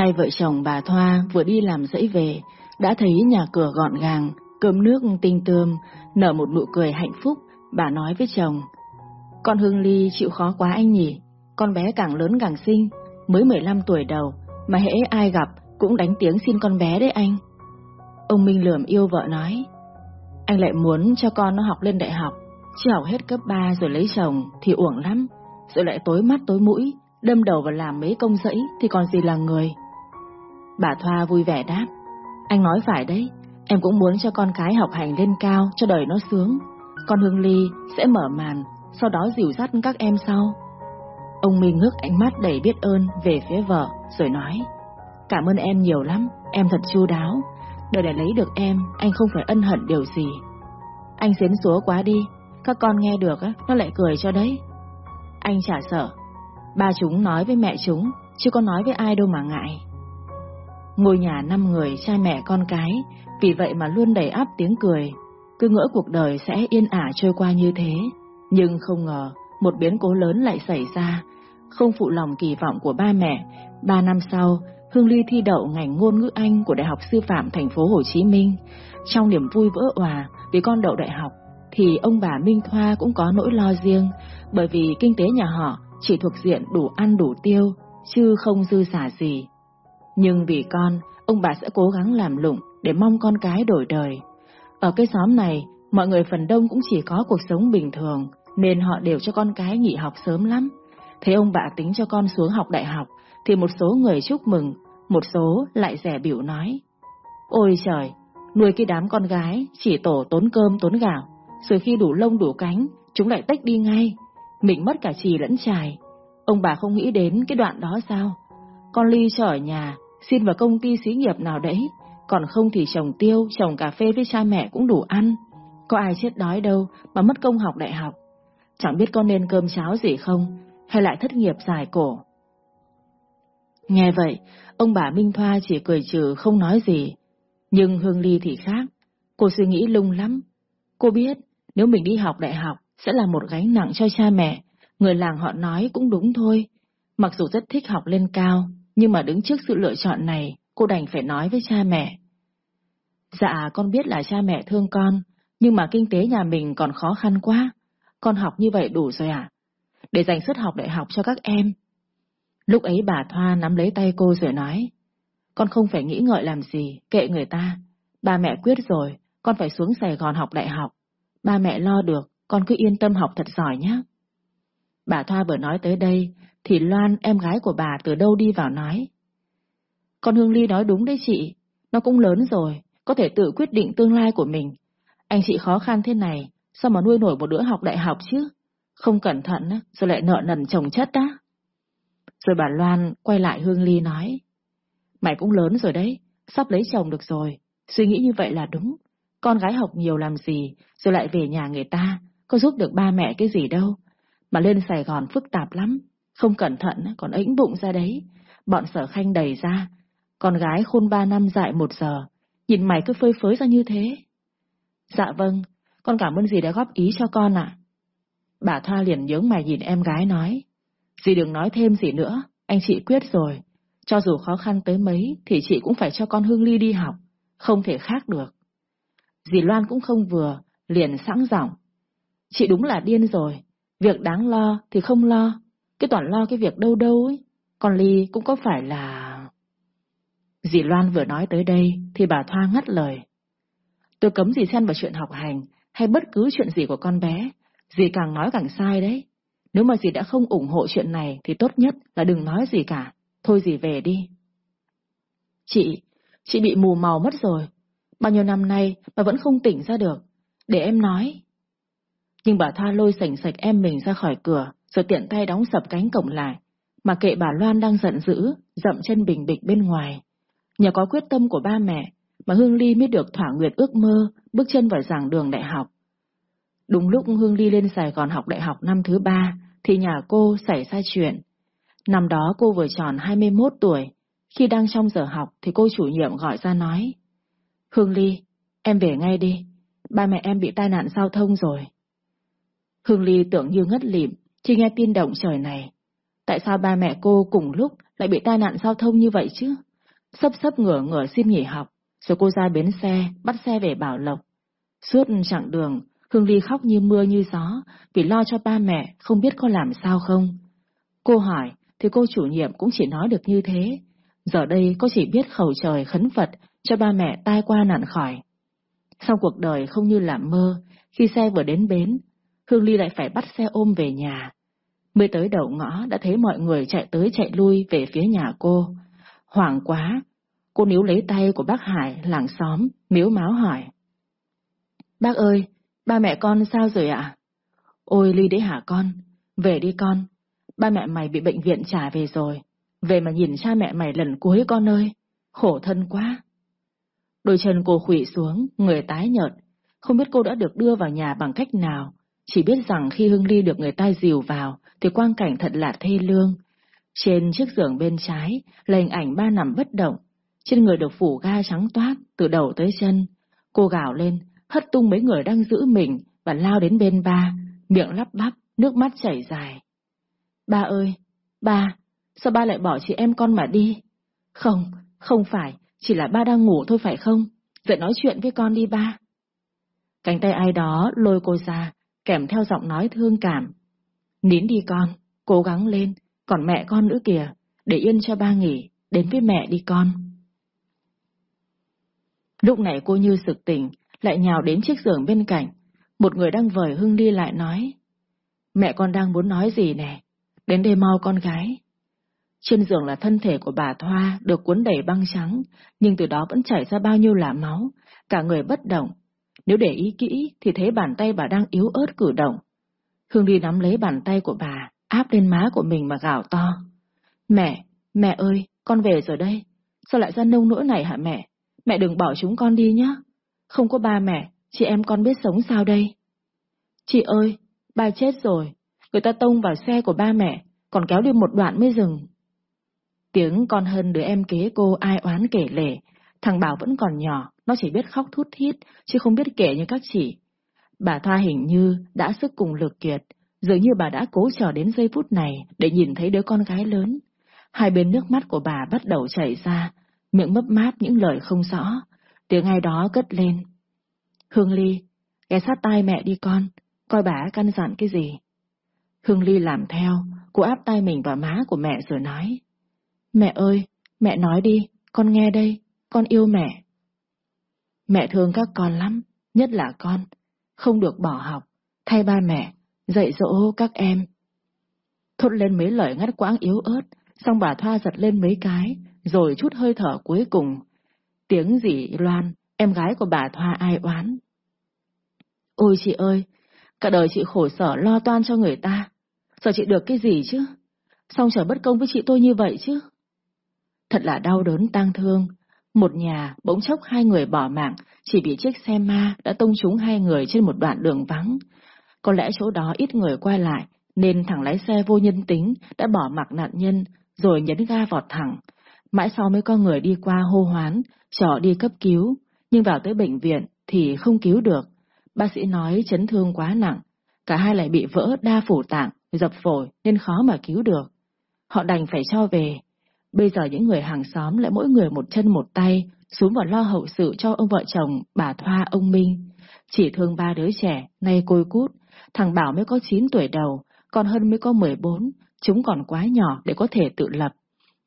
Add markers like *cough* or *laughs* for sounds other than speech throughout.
Hai vợ chồng bà Thoa vừa đi làm dãy về, đã thấy nhà cửa gọn gàng, cơm nước tinh tươm, nở một nụ cười hạnh phúc, bà nói với chồng. Con Hương Ly chịu khó quá anh nhỉ, con bé càng lớn càng xinh, mới 15 tuổi đầu, mà hễ ai gặp cũng đánh tiếng xin con bé đấy anh. Ông Minh lườm yêu vợ nói, anh lại muốn cho con nó học lên đại học, chứ học hết cấp 3 rồi lấy chồng thì uổng lắm, rồi lại tối mắt tối mũi, đâm đầu vào làm mấy công dẫy thì còn gì là người. Bà Thoa vui vẻ đáp, anh nói phải đấy, em cũng muốn cho con cái học hành lên cao cho đời nó sướng. Con Hương Ly sẽ mở màn, sau đó dìu dắt các em sau. Ông Minh ngước ánh mắt đầy biết ơn về phía vợ, rồi nói, cảm ơn em nhiều lắm, em thật chu đáo. Đời này lấy được em, anh không phải ân hận điều gì. Anh xến xúa quá đi, các con nghe được á, nó lại cười cho đấy. Anh chả sợ, ba chúng nói với mẹ chúng, chứ có nói với ai đâu mà ngại. Ngôi nhà năm người, cha mẹ con cái, vì vậy mà luôn đầy áp tiếng cười, cứ ngỡ cuộc đời sẽ yên ả trôi qua như thế. Nhưng không ngờ, một biến cố lớn lại xảy ra, không phụ lòng kỳ vọng của ba mẹ. Ba năm sau, Hương Ly thi đậu ngành ngôn ngữ Anh của Đại học Sư phạm thành phố Hồ Chí Minh. Trong niềm vui vỡ òa vì con đậu đại học, thì ông bà Minh Thoa cũng có nỗi lo riêng, bởi vì kinh tế nhà họ chỉ thuộc diện đủ ăn đủ tiêu, chứ không dư giả gì. Nhưng vì con, ông bà sẽ cố gắng làm lụng để mong con cái đổi đời. Ở cái xóm này, mọi người phần đông cũng chỉ có cuộc sống bình thường, nên họ đều cho con cái nghỉ học sớm lắm. Thế ông bà tính cho con xuống học đại học, thì một số người chúc mừng, một số lại rẻ biểu nói. Ôi trời, nuôi cái đám con gái chỉ tổ tốn cơm tốn gạo, rồi khi đủ lông đủ cánh, chúng lại tách đi ngay. Mình mất cả trì lẫn trài. Ông bà không nghĩ đến cái đoạn đó sao? Con Ly cho ở nhà, xin vào công ty xí nghiệp nào đấy, còn không thì trồng tiêu, trồng cà phê với cha mẹ cũng đủ ăn. Có ai chết đói đâu mà mất công học đại học. Chẳng biết con nên cơm cháo gì không, hay lại thất nghiệp dài cổ. Nghe vậy, ông bà Minh Thoa chỉ cười trừ không nói gì. Nhưng Hương Ly thì khác, cô suy nghĩ lung lắm. Cô biết, nếu mình đi học đại học sẽ là một gánh nặng cho cha mẹ, người làng họ nói cũng đúng thôi. Mặc dù rất thích học lên cao, nhưng mà đứng trước sự lựa chọn này, cô đành phải nói với cha mẹ. Dạ, con biết là cha mẹ thương con, nhưng mà kinh tế nhà mình còn khó khăn quá. Con học như vậy đủ rồi à? Để dành suất học đại học cho các em. Lúc ấy bà Thoa nắm lấy tay cô rồi nói, con không phải nghĩ ngợi làm gì, kệ người ta. Ba mẹ quyết rồi, con phải xuống Sài Gòn học đại học. Ba mẹ lo được, con cứ yên tâm học thật giỏi nhé. Bà Thoa vừa nói tới đây, thì Loan, em gái của bà từ đâu đi vào nói. Con Hương Ly nói đúng đấy chị, nó cũng lớn rồi, có thể tự quyết định tương lai của mình. Anh chị khó khăn thế này, sao mà nuôi nổi một đứa học đại học chứ? Không cẩn thận, rồi lại nợ nần chồng chất á. Rồi bà Loan quay lại Hương Ly nói. Mày cũng lớn rồi đấy, sắp lấy chồng được rồi, suy nghĩ như vậy là đúng. Con gái học nhiều làm gì, rồi lại về nhà người ta, có giúp được ba mẹ cái gì đâu. Mà lên Sài Gòn phức tạp lắm, không cẩn thận còn ĩnh bụng ra đấy. Bọn sở khanh đầy ra, con gái khôn ba năm dại một giờ, nhìn mày cứ phơi phới ra như thế. Dạ vâng, con cảm ơn dì đã góp ý cho con ạ. Bà Thoa liền nhướng mày nhìn em gái nói. Dì đừng nói thêm gì nữa, anh chị quyết rồi. Cho dù khó khăn tới mấy thì chị cũng phải cho con Hương Ly đi học, không thể khác được. Dì Loan cũng không vừa, liền sẵn giọng. Chị đúng là điên rồi, việc đáng lo thì không lo, cái toàn lo cái việc đâu đâu ấy, con Ly cũng có phải là... Dì Loan vừa nói tới đây thì bà Thoa ngắt lời. Tôi cấm dì xen vào chuyện học hành hay bất cứ chuyện gì của con bé, dì càng nói càng sai đấy. Nếu mà dì đã không ủng hộ chuyện này thì tốt nhất là đừng nói gì cả, thôi dì về đi. Chị, chị bị mù màu mất rồi, bao nhiêu năm nay mà vẫn không tỉnh ra được, để em nói. Nhưng bà Thoa lôi sảnh sạch em mình ra khỏi cửa, rồi tiện tay đóng sập cánh cổng lại, mà kệ bà Loan đang giận dữ, dậm chân bình bịch bên ngoài. Nhờ có quyết tâm của ba mẹ mà Hương Ly mới được thỏa nguyện ước mơ bước chân vào giảng đường đại học. Đúng lúc Hương Ly lên Sài Gòn học đại học năm thứ ba thì nhà cô xảy ra chuyện. Năm đó cô vừa tròn 21 tuổi, khi đang trong giờ học thì cô chủ nhiệm gọi ra nói Hương Ly, em về ngay đi, ba mẹ em bị tai nạn giao thông rồi. Hương Ly tưởng như ngất lịm khi nghe tin động trời này. Tại sao ba mẹ cô cùng lúc lại bị tai nạn giao thông như vậy chứ? sấp sấp ngửa ngửa xin nghỉ học, rồi cô ra bến xe, bắt xe về Bảo Lộc. Suốt chặng đường, Hương Ly khóc như mưa như gió, vì lo cho ba mẹ không biết có làm sao không. Cô hỏi, thì cô chủ nhiệm cũng chỉ nói được như thế. Giờ đây cô chỉ biết khẩu trời khấn Phật cho ba mẹ tai qua nạn khỏi. Sau cuộc đời không như làm mơ, khi xe vừa đến bến, Hương Ly lại phải bắt xe ôm về nhà. Mới tới đầu ngõ đã thấy mọi người chạy tới chạy lui về phía nhà cô. Hoảng quá, cô níu lấy tay của bác Hải, làng xóm, miếu máu hỏi. Bác ơi, ba mẹ con sao rồi ạ? Ôi Ly đấy hả con? Về đi con. Ba mẹ mày bị bệnh viện trả về rồi. Về mà nhìn cha mẹ mày lần cuối con ơi. Khổ thân quá. Đôi chân cô khủy xuống, người tái nhợt. Không biết cô đã được đưa vào nhà bằng cách nào. Chỉ biết rằng khi Hưng Ly được người ta dìu vào, thì quang cảnh thật là thê lương. Trên chiếc giường bên trái là hình ảnh ba nằm bất động. Trên người được phủ ga trắng toát, từ đầu tới chân. Cô gào lên, hất tung mấy người đang giữ mình và lao đến bên ba, miệng lắp bắp, nước mắt chảy dài. Ba ơi, ba, sao ba lại bỏ chị em con mà đi? Không, không phải, chỉ là ba đang ngủ thôi phải không? Dậy nói chuyện với con đi ba. Cánh tay ai đó lôi cô ra, kèm theo giọng nói thương cảm. Nín đi con, cố gắng lên, còn mẹ con nữa kìa, để yên cho ba nghỉ, đến với mẹ đi con. Lúc này cô như sực tỉnh, lại nhào đến chiếc giường bên cạnh. Một người đang vời Hưng đi lại nói. Mẹ con đang muốn nói gì nè? Đến đây mau con gái. Trên giường là thân thể của bà Thoa được cuốn đầy băng trắng, nhưng từ đó vẫn chảy ra bao nhiêu là máu, cả người bất động. Nếu để ý kỹ thì thấy bàn tay bà đang yếu ớt cử động. Hương đi nắm lấy bàn tay của bà, áp lên má của mình mà gào to. Mẹ, mẹ ơi, con về rồi đây. Sao lại ra nông nỗi này hả mẹ? Mẹ đừng bỏ chúng con đi nhé. Không có ba mẹ, chị em con biết sống sao đây? Chị ơi, ba chết rồi. Người ta tông vào xe của ba mẹ, còn kéo đi một đoạn mới dừng. Tiếng con hơn đứa em kế cô ai oán kể lể, thằng Bảo vẫn còn nhỏ, nó chỉ biết khóc thút thít, chứ không biết kể như các chị. Bà Thoa hình như đã sức cùng lực kiệt, dường như bà đã cố chờ đến giây phút này để nhìn thấy đứa con gái lớn. Hai bên nước mắt của bà bắt đầu chảy ra, miệng mấp máp những lời không rõ. Tiếng ai đó cất lên. Hương Ly, ghé sát tai mẹ đi con, coi bà căn dặn cái gì. Hương Ly làm theo, cô áp tay mình vào má của mẹ rồi nói. Mẹ ơi, mẹ nói đi, con nghe đây, con yêu mẹ. Mẹ thương các con lắm, nhất là con, không được bỏ học, thay ba mẹ, dạy dỗ các em. Thốt lên mấy lời ngắt quãng yếu ớt, xong bà Thoa giật lên mấy cái, rồi chút hơi thở cuối cùng. Tiếng dỉ loan, em gái của bà Thoa ai oán. Ôi chị ơi, cả đời chị khổ sở lo toan cho người ta, giờ chị được cái gì chứ? Xong trở bất công với chị tôi như vậy chứ? Thật là đau đớn tang thương, một nhà bỗng chốc hai người bỏ mạng chỉ vì chiếc xe ma đã tông trúng hai người trên một đoạn đường vắng. Có lẽ chỗ đó ít người qua lại, nên thằng lái xe vô nhân tính đã bỏ mặc nạn nhân rồi nhấn ga vọt thẳng. Mãi sau mới có người đi qua hô hoán, chở đi cấp cứu, nhưng vào tới bệnh viện thì không cứu được. Bác sĩ nói chấn thương quá nặng, cả hai lại bị vỡ đa phủ tạng, dập phổi nên khó mà cứu được. Họ đành phải cho về. Bây giờ những người hàng xóm lại mỗi người một chân một tay xuống vào lo hậu sự cho ông vợ chồng bà Thoa ông Minh. Chỉ thương ba đứa trẻ, nay côi cút, thằng Bảo mới có 9 tuổi đầu, còn hơn mới có 14, chúng còn quá nhỏ để có thể tự lập.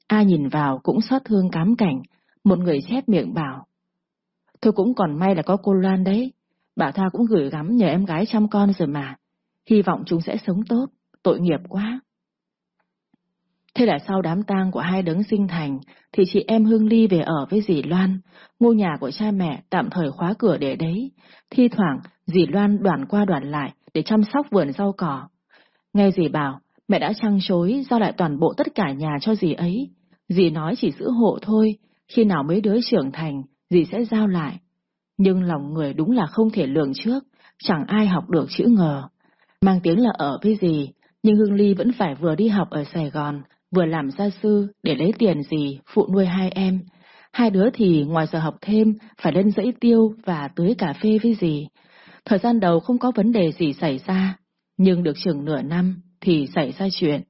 Ai nhìn vào cũng xót thương cám cảnh, một người chép miệng bảo. Thôi cũng còn may là có cô Loan đấy, bà Thoa cũng gửi gắm nhờ em gái chăm con rồi mà, hy vọng chúng sẽ sống tốt, tội nghiệp quá. Thế là sau đám tang của hai đấng sinh thành, thì chị em Hương Ly về ở với dì Loan, ngôi nhà của cha mẹ tạm thời khóa cửa để đấy. Thi thoảng, dì Loan đoàn qua đoàn lại để chăm sóc vườn rau cỏ. Nghe dì bảo, mẹ đã trăng chối giao lại toàn bộ tất cả nhà cho dì ấy. Dì nói chỉ giữ hộ thôi, khi nào mấy đứa trưởng thành, dì sẽ giao lại. Nhưng lòng người đúng là không thể lường trước, chẳng ai học được chữ ngờ. Mang tiếng là ở với dì, nhưng Hương Ly vẫn phải vừa đi học ở Sài Gòn, vừa làm gia sư để lấy tiền gì phụ nuôi hai em. Hai đứa thì ngoài giờ học thêm phải lên dãy tiêu và tưới cà phê với gì. Thời gian đầu không có vấn đề gì xảy ra, nhưng được chừng nửa năm thì xảy ra chuyện.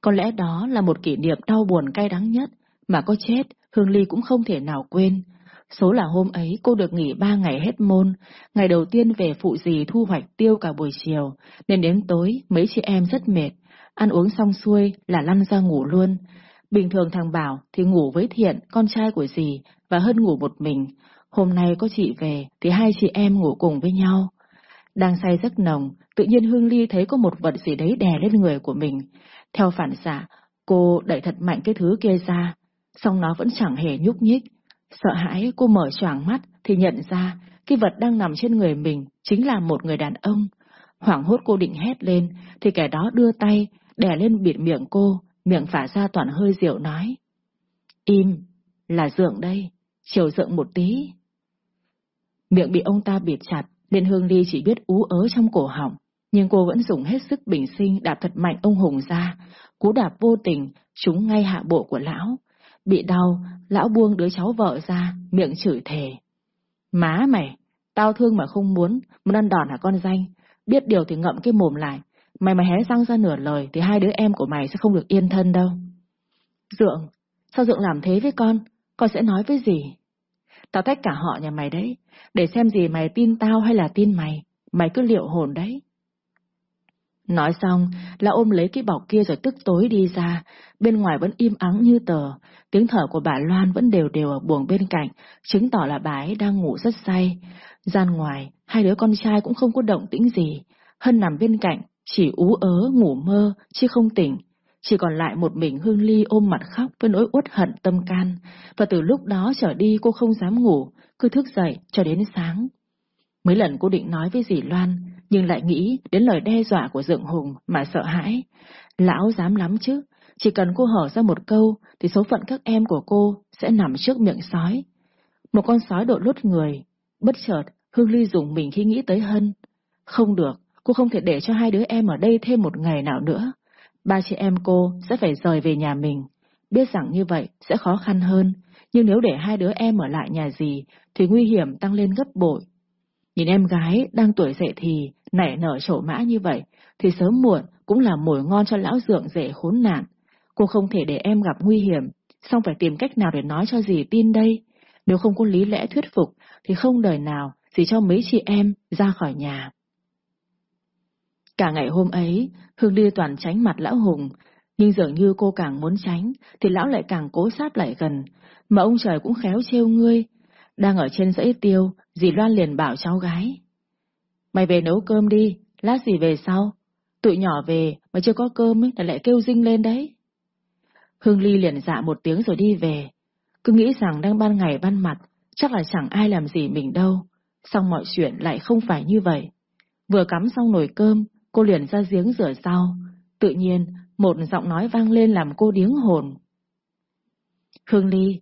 Có lẽ đó là một kỷ niệm đau buồn cay đắng nhất mà có chết Hương Ly cũng không thể nào quên. Số là hôm ấy cô được nghỉ ba ngày hết môn, ngày đầu tiên về phụ dì thu hoạch tiêu cả buổi chiều, nên đến tối mấy chị em rất mệt, ăn uống xong xuôi là lăn ra ngủ luôn. Bình thường thằng Bảo thì ngủ với Thiện, con trai của dì, và hơn ngủ một mình. Hôm nay có chị về thì hai chị em ngủ cùng với nhau. Đang say giấc nồng, tự nhiên Hương Ly thấy có một vật gì đấy đè lên người của mình. Theo phản xạ, cô đẩy thật mạnh cái thứ kia ra, song nó vẫn chẳng hề nhúc nhích. Sợ hãi cô mở choàng mắt thì nhận ra cái vật đang nằm trên người mình chính là một người đàn ông. Hoảng hốt cô định hét lên thì kẻ đó đưa tay đè lên bịt miệng cô, miệng phả ra toàn hơi rượu nói. Im, là dượng đây, chiều dượng một tí. Miệng bị ông ta bịt chặt, nên Hương Ly chỉ biết ú ớ trong cổ họng, nhưng cô vẫn dùng hết sức bình sinh đạp thật mạnh ông Hùng ra, cú đạp vô tình, trúng ngay hạ bộ của lão. Bị đau, lão buông đứa cháu vợ ra, miệng chửi thề. Má mày, tao thương mà không muốn, muốn ăn đòn hả con danh, biết điều thì ngậm cái mồm lại, mày mà hé răng ra nửa lời thì hai đứa em của mày sẽ không được yên thân đâu. Dượng, sao Dượng làm thế với con? Con sẽ nói với gì? Tao tách cả họ nhà mày đấy, để xem gì mày tin tao hay là tin mày, mày cứ liệu hồn đấy. Nói xong là ôm lấy cái bọc kia rồi tức tối đi ra, bên ngoài vẫn im ắng như tờ, tiếng thở của bà Loan vẫn đều đều ở buồng bên cạnh, chứng tỏ là bà ấy đang ngủ rất say. Gian ngoài, hai đứa con trai cũng không có động tĩnh gì, Hân nằm bên cạnh, chỉ ú ớ ngủ mơ, chứ không tỉnh. Chỉ còn lại một mình Hương Ly ôm mặt khóc với nỗi uất hận tâm can, và từ lúc đó trở đi cô không dám ngủ, cứ thức dậy cho đến sáng. Mấy lần cô định nói với dì Loan, nhưng lại nghĩ đến lời đe dọa của Dượng Hùng mà sợ hãi. Lão dám lắm chứ, chỉ cần cô hở ra một câu thì số phận các em của cô sẽ nằm trước miệng sói. Một con sói độ lút người, bất chợt Hương Ly dùng mình khi nghĩ tới Hân. Không được, cô không thể để cho hai đứa em ở đây thêm một ngày nào nữa. Ba chị em cô sẽ phải rời về nhà mình. Biết rằng như vậy sẽ khó khăn hơn, nhưng nếu để hai đứa em ở lại nhà gì thì nguy hiểm tăng lên gấp bội. Nhìn em gái đang tuổi dậy thì nảy nở trổ mã như vậy thì sớm muộn cũng là mồi ngon cho lão dượng dễ khốn nạn. Cô không thể để em gặp nguy hiểm, xong phải tìm cách nào để nói cho dì tin đây. Nếu không có lý lẽ thuyết phục thì không đời nào dì cho mấy chị em ra khỏi nhà. Cả ngày hôm ấy, Hương Ly toàn tránh mặt lão Hùng, nhưng dường như cô càng muốn tránh, thì lão lại càng cố sát lại gần, mà ông trời cũng khéo trêu ngươi. Đang ở trên dãy tiêu, dì Loan liền bảo cháu gái. Mày về nấu cơm đi, lát dì về sau. Tụi nhỏ về mà chưa có cơm ấy, lại kêu dinh lên đấy. Hương Ly liền dạ một tiếng rồi đi về. Cứ nghĩ rằng đang ban ngày ban mặt, chắc là chẳng ai làm gì mình đâu. Xong mọi chuyện lại không phải như vậy. Vừa cắm xong nồi cơm, cô liền ra giếng rửa rau. Tự nhiên, một giọng nói vang lên làm cô điếng hồn. Hương Ly,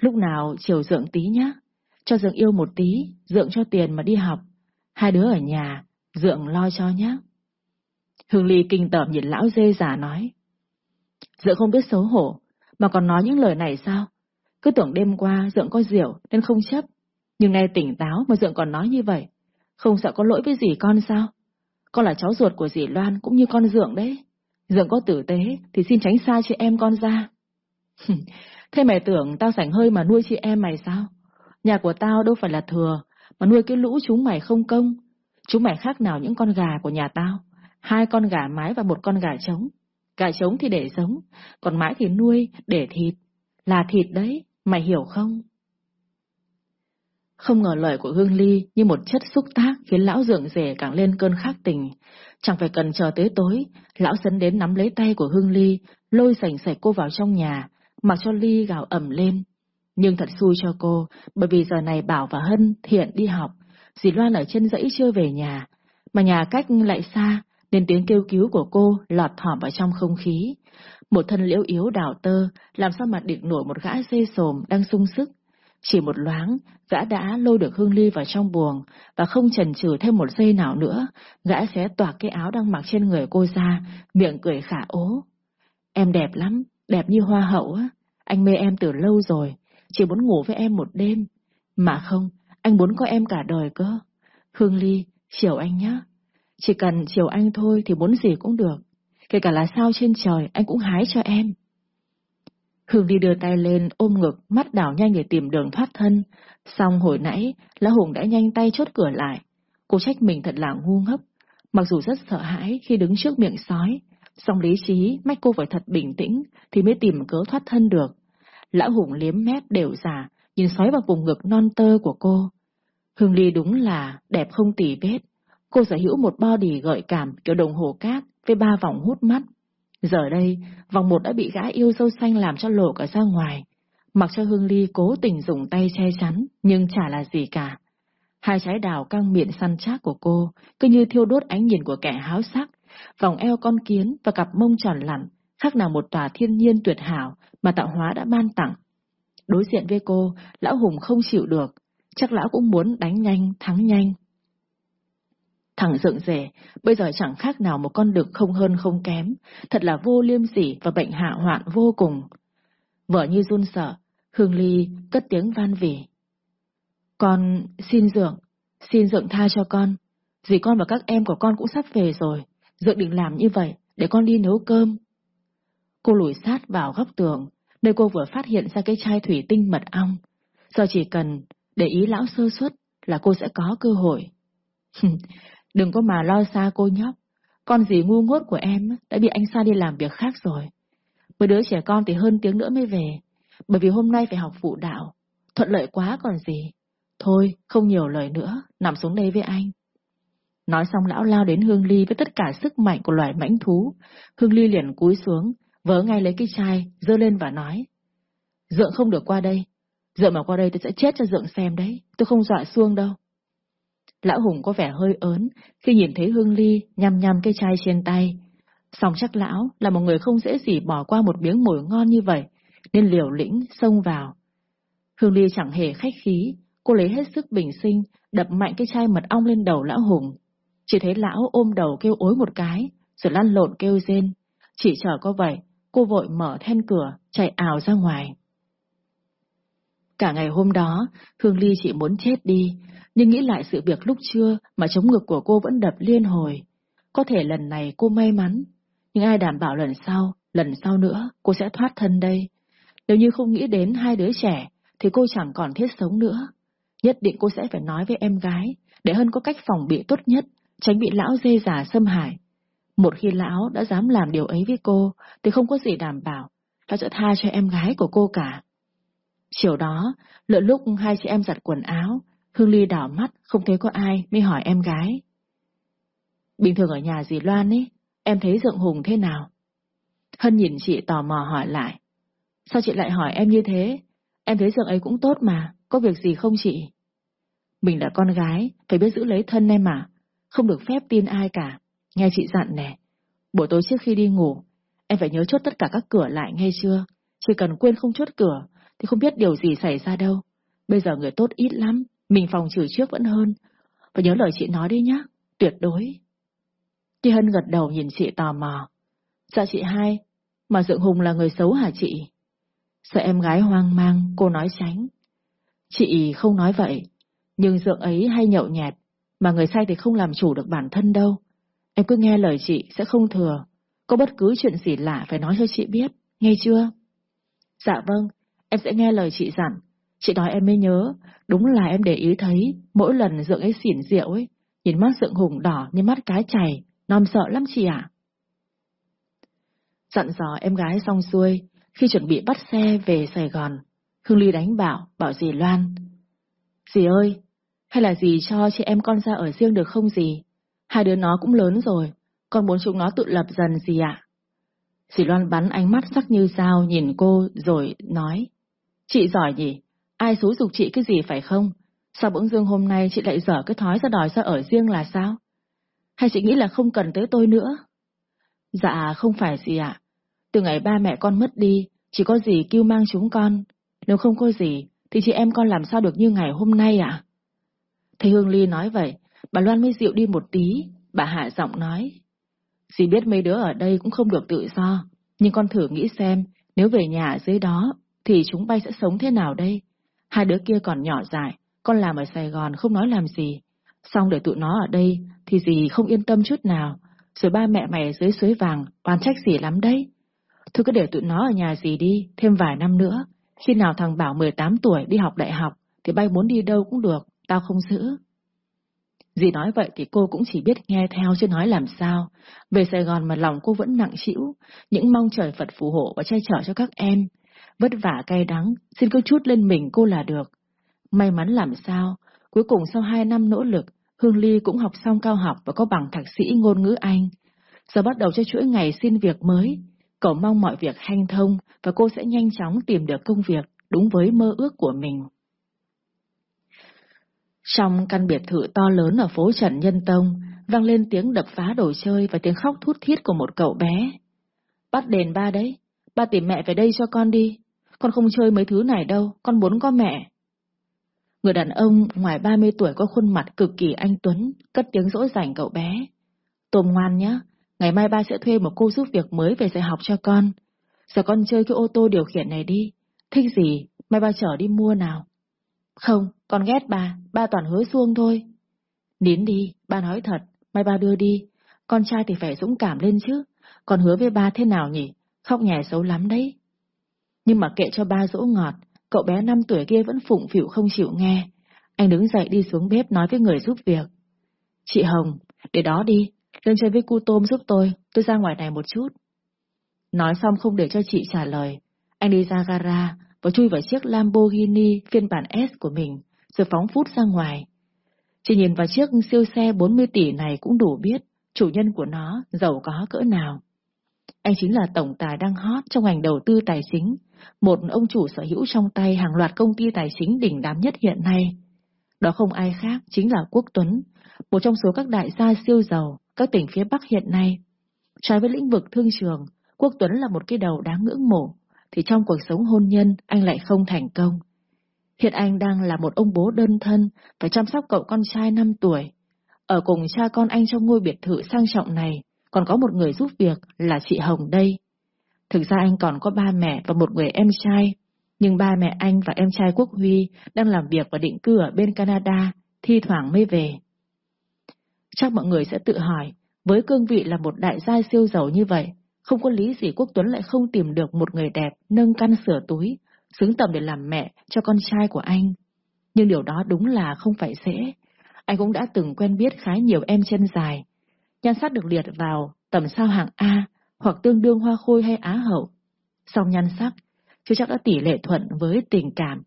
lúc nào chiều dượng tí nhá. Cho dượng yêu một tí, dượng cho tiền mà đi học. Hai đứa ở nhà, dượng lo cho nhá. Hương Ly kinh tởm nhìn lão dê già nói. Dượng không biết xấu hổ, mà còn nói những lời này sao? Cứ tưởng đêm qua dượng có rượu nên không chấp, nhưng nay tỉnh táo mà dượng còn nói như vậy. Không sợ có lỗi với gì con sao? Con là cháu ruột của dì Loan cũng như con dượng đấy. Dượng có tử tế thì xin tránh xa chị em con ra. *laughs* Thế mày tưởng tao sảnh hơi mà nuôi chị em mày sao? Nhà của tao đâu phải là thừa, mà nuôi cái lũ chúng mày không công. Chúng mày khác nào những con gà của nhà tao. Hai con gà mái và một con gà trống. Gà trống thì để giống, còn mái thì nuôi, để thịt. Là thịt đấy, mày hiểu không? Không ngờ lời của Hương Ly như một chất xúc tác khiến lão dượng rể càng lên cơn khắc tình. Chẳng phải cần chờ tới tối, lão sấn đến nắm lấy tay của Hương Ly, lôi sành sạch cô vào trong nhà, mặc cho Ly gào ẩm lên. Nhưng thật xui cho cô, bởi vì giờ này Bảo và Hân thiện đi học, dì Loan ở chân dãy chưa về nhà, mà nhà cách lại xa, nên tiếng kêu cứu của cô lọt thỏm vào trong không khí. Một thân liễu yếu đảo tơ, làm sao mà định nổi một gã dê sồm đang sung sức. Chỉ một loáng, gã đã lôi được Hương Ly vào trong buồng, và không chần chừ thêm một giây nào nữa, gã xé toạc cái áo đang mặc trên người cô ra, miệng cười khả ố. Em đẹp lắm, đẹp như hoa hậu á, anh mê em từ lâu rồi, chỉ muốn ngủ với em một đêm. Mà không, anh muốn có em cả đời cơ. Hương Ly, chiều anh nhé. Chỉ cần chiều anh thôi thì muốn gì cũng được. Kể cả là sao trên trời anh cũng hái cho em. Hương đi đưa tay lên ôm ngực, mắt đảo nhanh để tìm đường thoát thân. Xong hồi nãy, Lão Hùng đã nhanh tay chốt cửa lại. Cô trách mình thật là ngu ngốc. Mặc dù rất sợ hãi khi đứng trước miệng sói, song lý trí mách cô phải thật bình tĩnh thì mới tìm cớ thoát thân được. Lão Hùng liếm mép đều giả, nhìn sói vào vùng ngực non tơ của cô. Hương Ly đúng là đẹp không tỉ vết. Cô sở hữu một body gợi cảm kiểu đồng hồ cát với ba vòng hút mắt. Giờ đây, vòng một đã bị gã yêu dâu xanh làm cho lộ cả ra ngoài. Mặc cho Hương Ly cố tình dùng tay che chắn, nhưng chả là gì cả. Hai trái đào căng miệng săn chắc của cô, cứ như thiêu đốt ánh nhìn của kẻ háo sắc, vòng eo con kiến và cặp mông tròn lặn, khác nào một tòa thiên nhiên tuyệt hảo mà tạo hóa đã ban tặng. Đối diện với cô, lão Hùng không chịu được, chắc lão cũng muốn đánh nhanh, thắng nhanh. Thằng dựng rể, bây giờ chẳng khác nào một con đực không hơn không kém, thật là vô liêm sỉ và bệnh hạ hoạn vô cùng. Vợ như run sợ, Hương Ly cất tiếng van vỉ. Con xin dượng, xin dượng tha cho con. Dì con và các em của con cũng sắp về rồi. Dượng định làm như vậy để con đi nấu cơm. Cô lùi sát vào góc tường, nơi cô vừa phát hiện ra cái chai thủy tinh mật ong. Giờ chỉ cần để ý lão sơ suất là cô sẽ có cơ hội. *laughs* Đừng có mà lo xa cô nhóc. Con gì ngu ngốt của em đã bị anh Sa đi làm việc khác rồi. Mấy đứa trẻ con thì hơn tiếng nữa mới về. Bởi vì hôm nay phải học phụ đạo. Thuận lợi quá còn gì. Thôi, không nhiều lời nữa, nằm xuống đây với anh. Nói xong lão lao đến Hương Ly với tất cả sức mạnh của loài mãnh thú. Hương Ly liền cúi xuống, vớ ngay lấy cái chai, dơ lên và nói. Dượng không được qua đây. Dượng mà qua đây tôi sẽ chết cho dượng xem đấy. Tôi không dọa xuông đâu. Lão Hùng có vẻ hơi ớn khi nhìn thấy Hương Ly nhằm nhằm cây chai trên tay. song chắc lão là một người không dễ gì bỏ qua một miếng mồi ngon như vậy, nên liều lĩnh xông vào. Hương Ly chẳng hề khách khí, cô lấy hết sức bình sinh, đập mạnh cái chai mật ong lên đầu lão Hùng. Chỉ thấy lão ôm đầu kêu ối một cái, rồi lăn lộn kêu rên. Chỉ chờ có vậy, cô vội mở then cửa, chạy ảo ra ngoài. Cả ngày hôm đó, Hương Ly chỉ muốn chết đi, nhưng nghĩ lại sự việc lúc trưa mà chống ngực của cô vẫn đập liên hồi. Có thể lần này cô may mắn, nhưng ai đảm bảo lần sau, lần sau nữa cô sẽ thoát thân đây. Nếu như không nghĩ đến hai đứa trẻ, thì cô chẳng còn thiết sống nữa. Nhất định cô sẽ phải nói với em gái, để hơn có cách phòng bị tốt nhất, tránh bị lão dê già xâm hại. Một khi lão đã dám làm điều ấy với cô, thì không có gì đảm bảo, lão sẽ tha cho em gái của cô cả. Chiều đó, lỡ lúc hai chị em giặt quần áo, Hương Ly đảo mắt, không thấy có ai, mới hỏi em gái. Bình thường ở nhà dì Loan ấy, em thấy Dượng Hùng thế nào? Hân nhìn chị tò mò hỏi lại. Sao chị lại hỏi em như thế? Em thấy Dượng ấy cũng tốt mà, có việc gì không chị? Mình là con gái, phải biết giữ lấy thân em mà, không được phép tin ai cả. Nghe chị dặn nè, buổi tối trước khi đi ngủ, em phải nhớ chốt tất cả các cửa lại nghe chưa? Chỉ cần quên không chốt cửa, thì không biết điều gì xảy ra đâu. Bây giờ người tốt ít lắm, mình phòng trừ trước vẫn hơn. Và nhớ lời chị nói đi nhá, tuyệt đối. Chị Hân gật đầu nhìn chị tò mò. Dạ chị hai, mà Dượng Hùng là người xấu hả chị? Sợ em gái hoang mang, cô nói tránh. Chị không nói vậy, nhưng Dượng ấy hay nhậu nhẹt, mà người say thì không làm chủ được bản thân đâu. Em cứ nghe lời chị sẽ không thừa, có bất cứ chuyện gì lạ phải nói cho chị biết, nghe chưa? Dạ vâng, em sẽ nghe lời chị dặn. Chị nói em mới nhớ, đúng là em để ý thấy, mỗi lần Dượng ấy xỉn rượu ấy, nhìn mắt Dượng Hùng đỏ như mắt cái chảy, non sợ lắm chị ạ. Dặn dò em gái xong xuôi, khi chuẩn bị bắt xe về Sài Gòn, Hương Ly đánh bảo, bảo dì Loan. Dì ơi, hay là dì cho chị em con ra ở riêng được không dì? Hai đứa nó cũng lớn rồi, con muốn chúng nó tự lập dần gì ạ? Dì Loan bắn ánh mắt sắc như dao nhìn cô rồi nói. Chị giỏi nhỉ, ai xúi dục chị cái gì phải không? Sao bỗng dưng hôm nay chị lại dở cái thói ra đòi ra ở riêng là sao? Hay chị nghĩ là không cần tới tôi nữa? Dạ không phải gì ạ. Từ ngày ba mẹ con mất đi, chỉ có gì kêu mang chúng con. Nếu không có gì, thì chị em con làm sao được như ngày hôm nay ạ? Thầy Hương Ly nói vậy, bà Loan mới dịu đi một tí, bà hạ giọng nói. Dì biết mấy đứa ở đây cũng không được tự do, nhưng con thử nghĩ xem, nếu về nhà dưới đó, thì chúng bay sẽ sống thế nào đây? Hai đứa kia còn nhỏ dại, con làm ở Sài Gòn không nói làm gì. Xong để tụi nó ở đây, thì gì không yên tâm chút nào. Rồi ba mẹ mày dưới suối vàng, oan trách gì lắm đấy. Thôi cứ để tụi nó ở nhà gì đi, thêm vài năm nữa. Khi nào thằng Bảo 18 tuổi đi học đại học, thì bay muốn đi đâu cũng được, tao không giữ. Dì nói vậy thì cô cũng chỉ biết nghe theo chứ nói làm sao. Về Sài Gòn mà lòng cô vẫn nặng chịu, những mong trời Phật phù hộ và che chở cho các em. Vất vả cay đắng, xin cứ chút lên mình cô là được. May mắn làm sao, cuối cùng sau hai năm nỗ lực, Hương Ly cũng học xong cao học và có bằng thạc sĩ ngôn ngữ Anh. Giờ bắt đầu cho chuỗi ngày xin việc mới, cậu mong mọi việc hanh thông và cô sẽ nhanh chóng tìm được công việc đúng với mơ ước của mình. Trong căn biệt thự to lớn ở phố Trần Nhân Tông, vang lên tiếng đập phá đồ chơi và tiếng khóc thút thiết của một cậu bé. Bắt đền ba đấy, ba tìm mẹ về đây cho con đi. Con không chơi mấy thứ này đâu, con muốn có mẹ. Người đàn ông ngoài 30 tuổi có khuôn mặt cực kỳ anh Tuấn, cất tiếng dỗ dành cậu bé. Tôm ngoan nhá, ngày mai ba sẽ thuê một cô giúp việc mới về dạy học cho con. Giờ con chơi cái ô tô điều khiển này đi. Thích gì, mai ba chở đi mua nào. Không, con ghét ba, ba toàn hứa xuông thôi. Nín đi, ba nói thật, mai ba đưa đi. Con trai thì phải dũng cảm lên chứ. Con hứa với ba thế nào nhỉ? Khóc nhè xấu lắm đấy. Nhưng mà kệ cho ba dỗ ngọt, cậu bé năm tuổi kia vẫn phụng phịu không chịu nghe. Anh đứng dậy đi xuống bếp nói với người giúp việc. Chị Hồng, để đó đi, lên chơi với cu tôm giúp tôi, tôi ra ngoài này một chút. Nói xong không để cho chị trả lời, anh đi ra gara và chui vào chiếc Lamborghini phiên bản S của mình, rồi phóng phút ra ngoài. Chỉ nhìn vào chiếc siêu xe 40 tỷ này cũng đủ biết chủ nhân của nó giàu có cỡ nào. Anh chính là tổng tài đang hot trong ngành đầu tư tài chính, một ông chủ sở hữu trong tay hàng loạt công ty tài chính đỉnh đám nhất hiện nay. Đó không ai khác, chính là Quốc Tuấn, một trong số các đại gia siêu giàu các tỉnh phía Bắc hiện nay. Trái với lĩnh vực thương trường, Quốc Tuấn là một cái đầu đáng ngưỡng mộ, thì trong cuộc sống hôn nhân anh lại không thành công. Hiện anh đang là một ông bố đơn thân, phải chăm sóc cậu con trai 5 tuổi. Ở cùng cha con anh trong ngôi biệt thự sang trọng này, còn có một người giúp việc là chị Hồng đây. Thực ra anh còn có ba mẹ và một người em trai, nhưng ba mẹ anh và em trai Quốc Huy đang làm việc và định cư ở bên Canada, thi thoảng mới về. Chắc mọi người sẽ tự hỏi, với cương vị là một đại gia siêu giàu như vậy, không có lý gì Quốc Tuấn lại không tìm được một người đẹp nâng căn sửa túi, xứng tầm để làm mẹ cho con trai của anh. Nhưng điều đó đúng là không phải dễ. Anh cũng đã từng quen biết khá nhiều em chân dài. Nhan sắc được liệt vào tầm sao hạng A hoặc tương đương hoa khôi hay á hậu. Song nhan sắc, chưa chắc đã tỷ lệ thuận với tình cảm.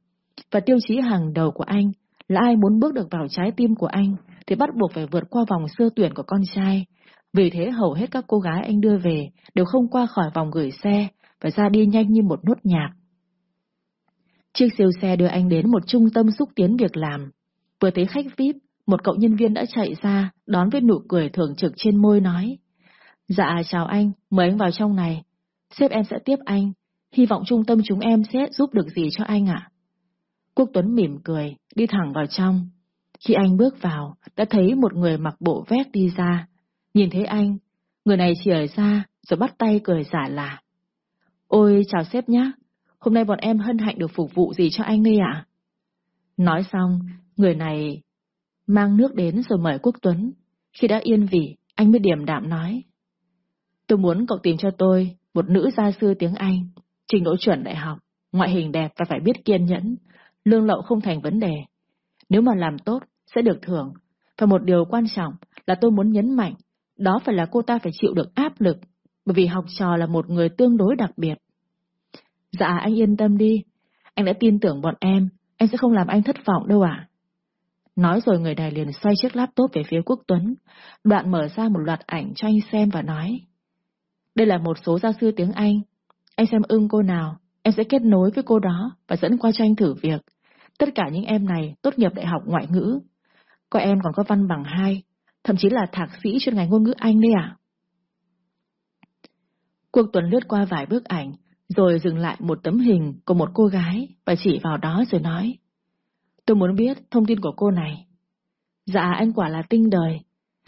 Và tiêu chí hàng đầu của anh là ai muốn bước được vào trái tim của anh thì bắt buộc phải vượt qua vòng sơ tuyển của con trai. Vì thế hầu hết các cô gái anh đưa về đều không qua khỏi vòng gửi xe và ra đi nhanh như một nốt nhạc. Chiếc siêu xe đưa anh đến một trung tâm xúc tiến việc làm. Vừa thấy khách VIP, một cậu nhân viên đã chạy ra, đón với nụ cười thường trực trên môi nói. Dạ chào anh, mời anh vào trong này. Sếp em sẽ tiếp anh, hy vọng trung tâm chúng em sẽ giúp được gì cho anh ạ. Quốc Tuấn mỉm cười, đi thẳng vào trong. Khi anh bước vào, đã thấy một người mặc bộ vest đi ra. Nhìn thấy anh, người này chỉ ở rồi bắt tay cười giả là. Ôi, chào sếp nhá, hôm nay bọn em hân hạnh được phục vụ gì cho anh đây ạ? Nói xong, người này mang nước đến rồi mời Quốc Tuấn. Khi đã yên vị, anh mới điềm đạm nói. Tôi muốn cậu tìm cho tôi một nữ gia sư tiếng Anh, trình độ chuẩn đại học, ngoại hình đẹp và phải biết kiên nhẫn, lương lậu không thành vấn đề. Nếu mà làm tốt, sẽ được thưởng. Và một điều quan trọng là tôi muốn nhấn mạnh, đó phải là cô ta phải chịu được áp lực, bởi vì học trò là một người tương đối đặc biệt. Dạ, anh yên tâm đi. Anh đã tin tưởng bọn em, em sẽ không làm anh thất vọng đâu ạ. Nói rồi người này liền xoay chiếc laptop về phía Quốc Tuấn, đoạn mở ra một loạt ảnh cho anh xem và nói. Đây là một số gia sư tiếng Anh. Anh xem ưng cô nào, em sẽ kết nối với cô đó và dẫn qua cho anh thử việc. Tất cả những em này tốt nghiệp đại học ngoại ngữ. Có em còn có văn bằng hai, thậm chí là thạc sĩ chuyên ngành ngôn ngữ Anh đấy ạ. À? Cuộc tuần lướt qua vài bức ảnh, rồi dừng lại một tấm hình của một cô gái và chỉ vào đó rồi nói. Tôi muốn biết thông tin của cô này. Dạ, anh quả là tinh đời.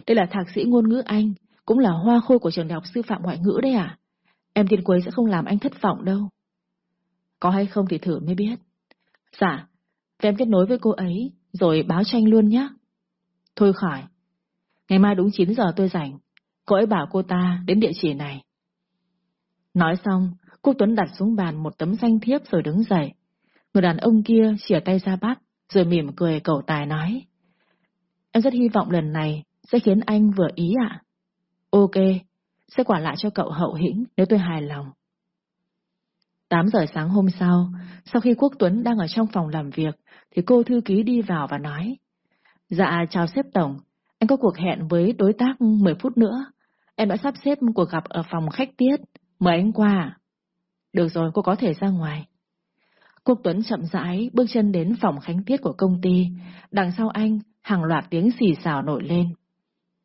Đây là thạc sĩ ngôn ngữ Anh, cũng là hoa khôi của trường đại học sư phạm ngoại ngữ đấy à? Em tiên quấy sẽ không làm anh thất vọng đâu. Có hay không thì thử mới biết. Dạ, em kết nối với cô ấy, rồi báo cho anh luôn nhé. Thôi khỏi. Ngày mai đúng 9 giờ tôi rảnh. Cô ấy bảo cô ta đến địa chỉ này. Nói xong, Quốc Tuấn đặt xuống bàn một tấm danh thiếp rồi đứng dậy. Người đàn ông kia chìa tay ra bắt, rồi mỉm cười cầu tài nói. Em rất hy vọng lần này sẽ khiến anh vừa ý ạ. Ok, sẽ quả lại cho cậu hậu hĩnh nếu tôi hài lòng. 8 giờ sáng hôm sau, sau khi Quốc Tuấn đang ở trong phòng làm việc, thì cô thư ký đi vào và nói. Dạ, chào sếp tổng, anh có cuộc hẹn với đối tác 10 phút nữa. Em đã sắp xếp cuộc gặp ở phòng khách tiết, mời anh qua. Được rồi, cô có thể ra ngoài. Quốc Tuấn chậm rãi bước chân đến phòng khánh tiết của công ty, đằng sau anh hàng loạt tiếng xì xào nổi lên.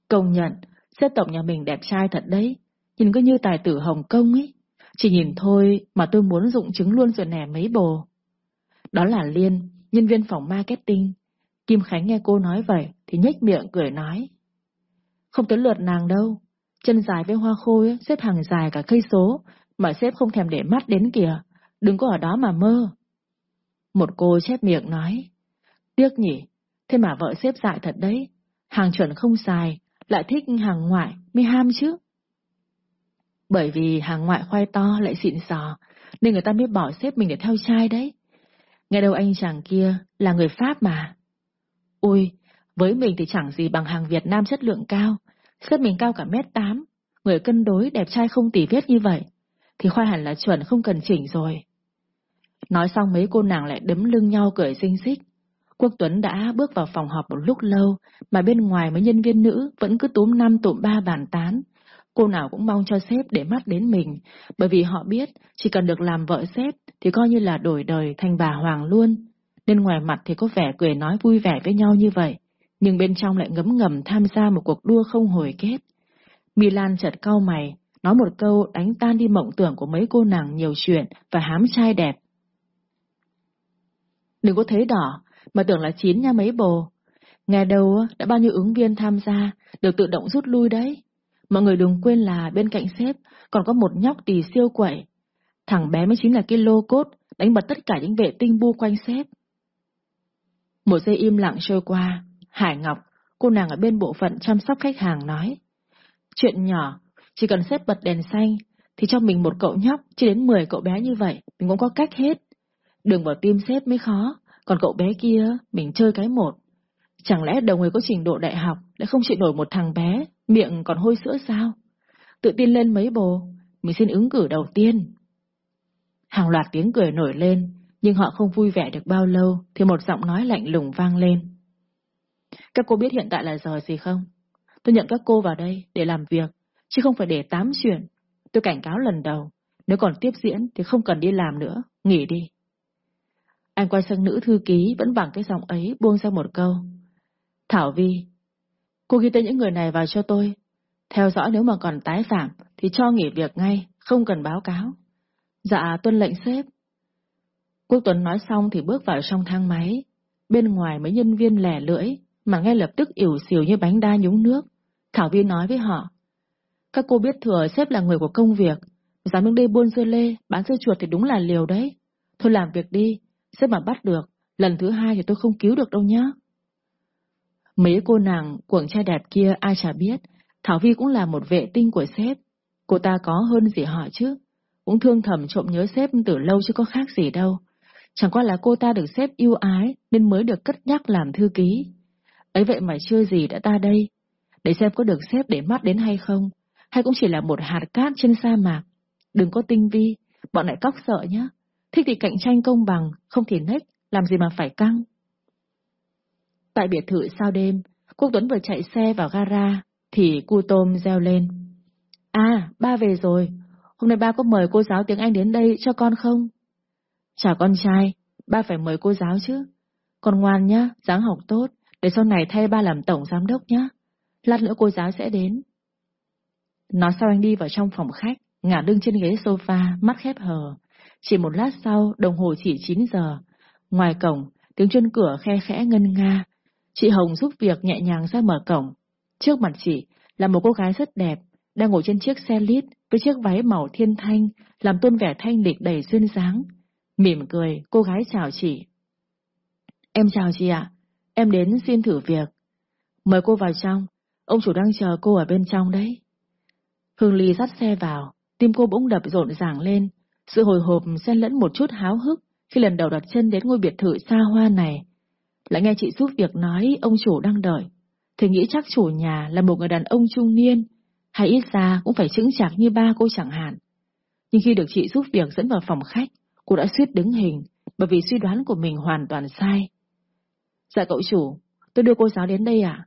Công nhận, sếp tổng nhà mình đẹp trai thật đấy, nhìn cứ như tài tử Hồng Kông ấy. Chỉ nhìn thôi mà tôi muốn dụng chứng luôn rồi nè mấy bồ. Đó là Liên, nhân viên phòng marketing. Kim Khánh nghe cô nói vậy thì nhếch miệng cười nói. Không tới lượt nàng đâu, chân dài với hoa khôi xếp hàng dài cả cây số, mà xếp không thèm để mắt đến kìa, đừng có ở đó mà mơ. Một cô chép miệng nói, tiếc nhỉ, thế mà vợ xếp dại thật đấy, hàng chuẩn không xài, lại thích hàng ngoại mới ham chứ. Bởi vì hàng ngoại khoai to lại xịn sò, nên người ta mới bỏ xếp mình để theo trai đấy. Nghe đâu anh chàng kia là người Pháp mà. Ui, với mình thì chẳng gì bằng hàng Việt Nam chất lượng cao, xếp mình cao cả mét tám, người cân đối đẹp trai không tỉ vết như vậy, thì khoai hẳn là chuẩn không cần chỉnh rồi. Nói xong mấy cô nàng lại đấm lưng nhau cười xinh xích. Quốc Tuấn đã bước vào phòng họp một lúc lâu, mà bên ngoài mấy nhân viên nữ vẫn cứ túm năm tụm ba bàn tán. Cô nào cũng mong cho sếp để mắt đến mình, bởi vì họ biết chỉ cần được làm vợ sếp thì coi như là đổi đời thành bà Hoàng luôn. Nên ngoài mặt thì có vẻ cười nói vui vẻ với nhau như vậy, nhưng bên trong lại ngấm ngầm tham gia một cuộc đua không hồi kết. Milan chợt cau mày, nói một câu đánh tan đi mộng tưởng của mấy cô nàng nhiều chuyện và hám trai đẹp. Đừng có thấy đỏ, mà tưởng là chín nha mấy bồ. Nghe đâu đã bao nhiêu ứng viên tham gia, được tự động rút lui đấy. Mọi người đừng quên là bên cạnh sếp còn có một nhóc tỳ siêu quẩy. Thằng bé mới chính là cái lô cốt, đánh bật tất cả những vệ tinh bu quanh sếp. Một giây im lặng trôi qua, Hải Ngọc, cô nàng ở bên bộ phận chăm sóc khách hàng nói. Chuyện nhỏ, chỉ cần xếp bật đèn xanh, thì cho mình một cậu nhóc, chỉ đến 10 cậu bé như vậy, mình cũng có cách hết. Đừng vào tim xếp mới khó, còn cậu bé kia, mình chơi cái một. Chẳng lẽ đầu người có trình độ đại học lại không chịu nổi một thằng bé, miệng còn hôi sữa sao? Tự tin lên mấy bồ, mình xin ứng cử đầu tiên. Hàng loạt tiếng cười nổi lên, nhưng họ không vui vẻ được bao lâu thì một giọng nói lạnh lùng vang lên. Các cô biết hiện tại là giờ gì không? Tôi nhận các cô vào đây để làm việc, chứ không phải để tám chuyện. Tôi cảnh cáo lần đầu, nếu còn tiếp diễn thì không cần đi làm nữa, nghỉ đi. Anh quay sang nữ thư ký vẫn bằng cái giọng ấy buông ra một câu. Thảo Vi, cô ghi tên những người này vào cho tôi. Theo dõi nếu mà còn tái phạm thì cho nghỉ việc ngay, không cần báo cáo. Dạ, tuân lệnh sếp. Quốc Tuấn nói xong thì bước vào trong thang máy. Bên ngoài mấy nhân viên lẻ lưỡi, mà ngay lập tức ỉu xìu như bánh đa nhúng nước. Thảo Vi nói với họ. Các cô biết thừa sếp là người của công việc, dám đứng đây buôn dưa lê, bán dưa chuột thì đúng là liều đấy. Thôi làm việc đi, sẽ mà bắt được, lần thứ hai thì tôi không cứu được đâu nhá. Mấy cô nàng cuồng trai đẹp kia ai chả biết, Thảo Vi cũng là một vệ tinh của sếp. Cô ta có hơn gì họ chứ, cũng thương thầm trộm nhớ sếp từ lâu chứ có khác gì đâu. Chẳng qua là cô ta được sếp yêu ái nên mới được cất nhắc làm thư ký. Ấy vậy mà chưa gì đã ta đây, để xem có được sếp để mắt đến hay không, hay cũng chỉ là một hạt cát trên sa mạc. Đừng có tinh vi, bọn lại cóc sợ nhá. Thích thì cạnh tranh công bằng, không thì nách, làm gì mà phải căng. Tại biệt thự sau đêm, Quốc Tuấn vừa chạy xe vào gara, thì cu tôm reo lên. À, ba về rồi. Hôm nay ba có mời cô giáo tiếng Anh đến đây cho con không? Chào con trai, ba phải mời cô giáo chứ. Con ngoan nhá, dáng học tốt, để sau này thay ba làm tổng giám đốc nhá. Lát nữa cô giáo sẽ đến. Nói sau anh đi vào trong phòng khách, ngả lưng trên ghế sofa, mắt khép hờ. Chỉ một lát sau, đồng hồ chỉ 9 giờ. Ngoài cổng, tiếng chân cửa khe khẽ ngân nga. Chị Hồng giúp việc nhẹ nhàng ra mở cổng. Trước mặt chị là một cô gái rất đẹp, đang ngồi trên chiếc xe lít với chiếc váy màu thiên thanh, làm tôn vẻ thanh lịch đầy duyên dáng. Mỉm cười, cô gái chào chị. Em chào chị ạ, em đến xin thử việc. Mời cô vào trong, ông chủ đang chờ cô ở bên trong đấy. Hương Ly dắt xe vào, tim cô bỗng đập rộn ràng lên, sự hồi hộp xen lẫn một chút háo hức khi lần đầu đặt chân đến ngôi biệt thự xa hoa này. Lại nghe chị giúp việc nói ông chủ đang đợi, thì nghĩ chắc chủ nhà là một người đàn ông trung niên, hay ít ra cũng phải chững chạc như ba cô chẳng hạn. Nhưng khi được chị giúp việc dẫn vào phòng khách, cô đã suýt đứng hình, bởi vì suy đoán của mình hoàn toàn sai. Dạ cậu chủ, tôi đưa cô giáo đến đây à?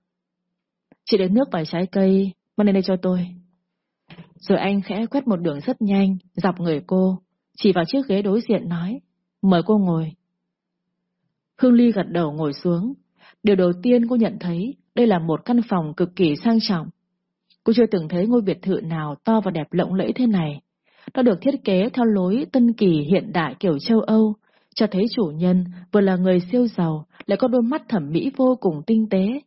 Chị đến nước và trái cây, mang lên đây cho tôi. Rồi anh khẽ quét một đường rất nhanh, dọc người cô, chỉ vào chiếc ghế đối diện nói, mời cô ngồi. Hương Ly gật đầu ngồi xuống. Điều đầu tiên cô nhận thấy đây là một căn phòng cực kỳ sang trọng. Cô chưa từng thấy ngôi biệt thự nào to và đẹp lộng lẫy thế này. Nó được thiết kế theo lối tân kỳ hiện đại kiểu châu Âu, cho thấy chủ nhân vừa là người siêu giàu, lại có đôi mắt thẩm mỹ vô cùng tinh tế.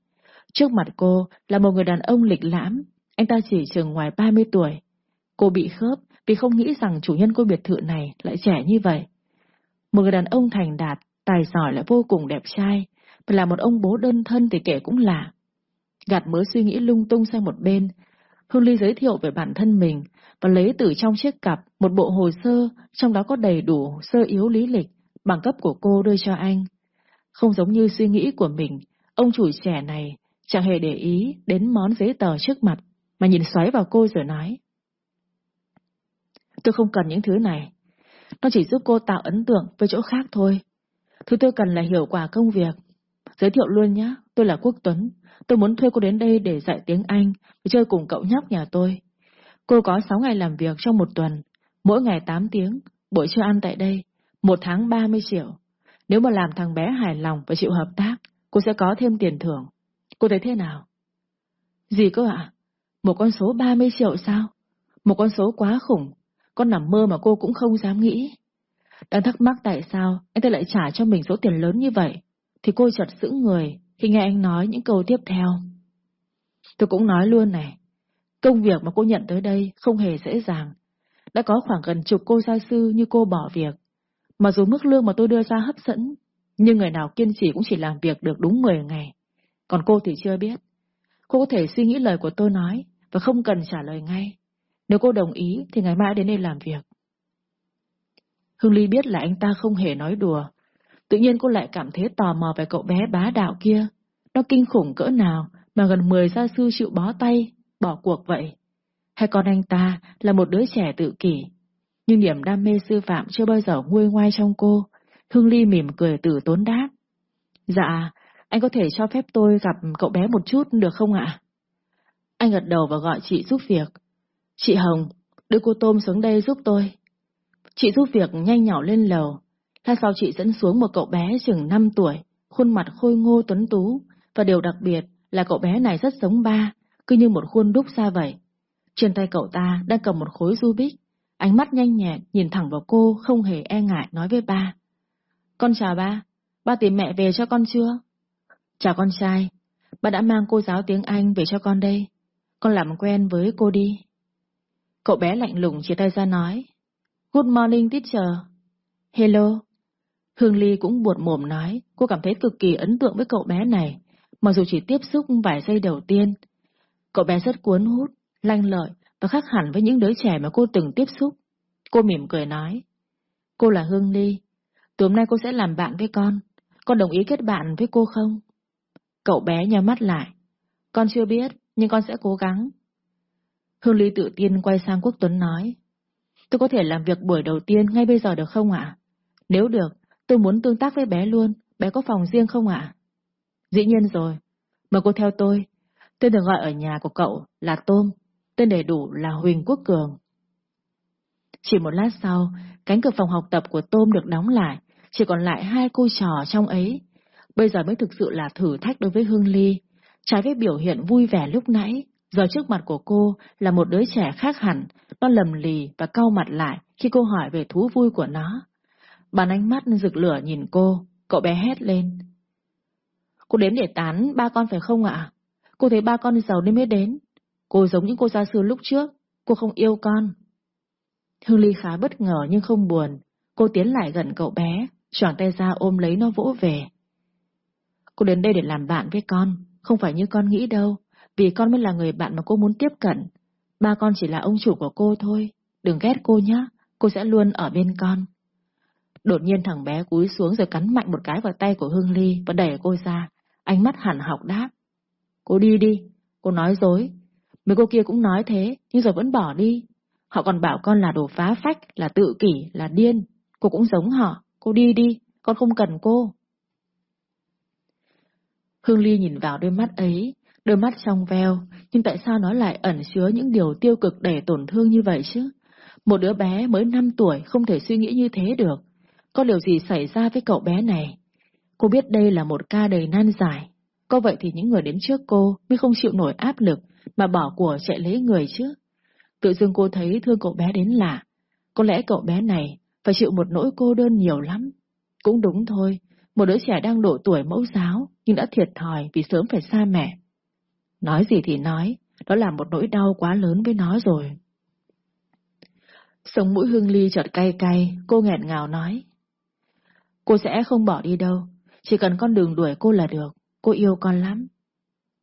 Trước mặt cô là một người đàn ông lịch lãm, anh ta chỉ chừng ngoài 30 tuổi. Cô bị khớp vì không nghĩ rằng chủ nhân ngôi biệt thự này lại trẻ như vậy. Một người đàn ông thành đạt, tài giỏi lại vô cùng đẹp trai, và là một ông bố đơn thân thì kể cũng lạ. Gạt mớ suy nghĩ lung tung sang một bên, Hương Ly giới thiệu về bản thân mình và lấy từ trong chiếc cặp một bộ hồ sơ, trong đó có đầy đủ sơ yếu lý lịch, bằng cấp của cô đưa cho anh. Không giống như suy nghĩ của mình, ông chủ trẻ này chẳng hề để ý đến món giấy tờ trước mặt, mà nhìn xoáy vào cô rồi nói. Tôi không cần những thứ này. Nó chỉ giúp cô tạo ấn tượng với chỗ khác thôi. Thứ tôi cần là hiệu quả công việc. Giới thiệu luôn nhé, tôi là Quốc Tuấn. Tôi muốn thuê cô đến đây để dạy tiếng Anh, và chơi cùng cậu nhóc nhà tôi. Cô có 6 ngày làm việc trong một tuần, mỗi ngày 8 tiếng, buổi trưa ăn tại đây, một tháng 30 triệu. Nếu mà làm thằng bé hài lòng và chịu hợp tác, cô sẽ có thêm tiền thưởng. Cô thấy thế nào? Gì cơ ạ? Một con số 30 triệu sao? Một con số quá khủng, con nằm mơ mà cô cũng không dám nghĩ. Đang thắc mắc tại sao anh ta lại trả cho mình số tiền lớn như vậy, thì cô chợt sững người khi nghe anh nói những câu tiếp theo. Tôi cũng nói luôn này, công việc mà cô nhận tới đây không hề dễ dàng. Đã có khoảng gần chục cô gia sư như cô bỏ việc. Mà dù mức lương mà tôi đưa ra hấp dẫn, nhưng người nào kiên trì cũng chỉ làm việc được đúng 10 ngày. Còn cô thì chưa biết. Cô có thể suy nghĩ lời của tôi nói và không cần trả lời ngay. Nếu cô đồng ý thì ngày mai đến đây làm việc. Hương Ly biết là anh ta không hề nói đùa. Tự nhiên cô lại cảm thấy tò mò về cậu bé bá đạo kia. Nó kinh khủng cỡ nào mà gần 10 gia sư chịu bó tay, bỏ cuộc vậy. Hay con anh ta là một đứa trẻ tự kỷ. Nhưng niềm đam mê sư phạm chưa bao giờ nguôi ngoai trong cô. Hương Ly mỉm cười tử tốn đáp. Dạ, anh có thể cho phép tôi gặp cậu bé một chút được không ạ? Anh gật đầu và gọi chị giúp việc. Chị Hồng, đưa cô Tôm xuống đây giúp tôi. Chị giúp việc nhanh nhỏ lên lầu. Lát sau chị dẫn xuống một cậu bé chừng 5 tuổi, khuôn mặt khôi ngô tuấn tú, và điều đặc biệt là cậu bé này rất giống ba, cứ như một khuôn đúc ra vậy. Trên tay cậu ta đang cầm một khối Rubik, ánh mắt nhanh nhẹn nhìn thẳng vào cô không hề e ngại nói với ba. Con chào ba, ba tìm mẹ về cho con chưa? Chào con trai, ba đã mang cô giáo tiếng Anh về cho con đây. Con làm quen với cô đi. Cậu bé lạnh lùng chia tay ra nói. Good morning teacher. Hello. Hương Ly cũng buột mồm nói, cô cảm thấy cực kỳ ấn tượng với cậu bé này, mặc dù chỉ tiếp xúc vài giây đầu tiên. Cậu bé rất cuốn hút, lanh lợi và khác hẳn với những đứa trẻ mà cô từng tiếp xúc. Cô mỉm cười nói, cô là Hương Ly, tối hôm nay cô sẽ làm bạn với con, con đồng ý kết bạn với cô không? Cậu bé nhắm mắt lại, con chưa biết, nhưng con sẽ cố gắng. Hương Ly tự tin quay sang Quốc Tuấn nói, tôi có thể làm việc buổi đầu tiên ngay bây giờ được không ạ? Nếu được, tôi muốn tương tác với bé luôn, bé có phòng riêng không ạ? Dĩ nhiên rồi, mời cô theo tôi. Tên được gọi ở nhà của cậu là Tôm, tên đầy đủ là Huỳnh Quốc Cường. Chỉ một lát sau, cánh cửa phòng học tập của Tôm được đóng lại, chỉ còn lại hai cô trò trong ấy. Bây giờ mới thực sự là thử thách đối với Hương Ly. Trái với biểu hiện vui vẻ lúc nãy, giờ trước mặt của cô là một đứa trẻ khác hẳn, nó lầm lì và cau mặt lại khi cô hỏi về thú vui của nó. Bàn ánh mắt rực lửa nhìn cô, cậu bé hét lên. Cô đến để tán ba con phải không ạ? Cô thấy ba con giàu nên mới đến. Cô giống những cô gia sư lúc trước, cô không yêu con. Hương Ly khá bất ngờ nhưng không buồn. Cô tiến lại gần cậu bé, choàng tay ra ôm lấy nó vỗ về. Cô đến đây để làm bạn với con, không phải như con nghĩ đâu, vì con mới là người bạn mà cô muốn tiếp cận. Ba con chỉ là ông chủ của cô thôi, đừng ghét cô nhé, cô sẽ luôn ở bên con. Đột nhiên thằng bé cúi xuống rồi cắn mạnh một cái vào tay của Hương Ly và đẩy cô ra, ánh mắt hẳn học đáp. Cô đi đi, cô nói dối. Mấy cô kia cũng nói thế, nhưng rồi vẫn bỏ đi. Họ còn bảo con là đồ phá phách, là tự kỷ, là điên. Cô cũng giống họ, cô đi đi, con không cần cô. Hương Ly nhìn vào đôi mắt ấy, đôi mắt trong veo, nhưng tại sao nó lại ẩn chứa những điều tiêu cực để tổn thương như vậy chứ? Một đứa bé mới 5 tuổi không thể suy nghĩ như thế được. Có điều gì xảy ra với cậu bé này? Cô biết đây là một ca đầy nan giải. Có vậy thì những người đến trước cô mới không chịu nổi áp lực mà bỏ của chạy lấy người chứ. Tự dưng cô thấy thương cậu bé đến lạ. Có lẽ cậu bé này phải chịu một nỗi cô đơn nhiều lắm. Cũng đúng thôi, một đứa trẻ đang độ tuổi mẫu giáo nhưng đã thiệt thòi vì sớm phải xa mẹ. Nói gì thì nói, đó là một nỗi đau quá lớn với nó rồi. Sống mũi Hương Ly chợt cay cay, cô nghẹn ngào nói. Cô sẽ không bỏ đi đâu, chỉ cần con đường đuổi cô là được, cô yêu con lắm.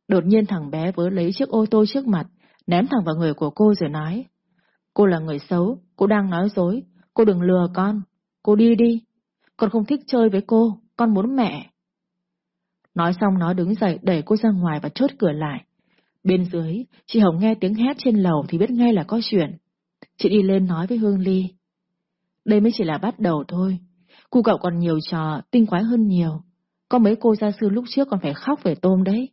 Đột nhiên thằng bé vớ lấy chiếc ô tô trước mặt, ném thẳng vào người của cô rồi nói. Cô là người xấu, cô đang nói dối, cô đừng lừa con, cô đi đi. Con không thích chơi với cô, con muốn mẹ. Nói xong nó đứng dậy đẩy cô ra ngoài và chốt cửa lại. Bên dưới, chị Hồng nghe tiếng hét trên lầu thì biết ngay là có chuyện. Chị đi lên nói với Hương Ly. Đây mới chỉ là bắt đầu thôi. Cô cậu còn nhiều trò, tinh quái hơn nhiều. Có mấy cô gia sư lúc trước còn phải khóc về tôm đấy.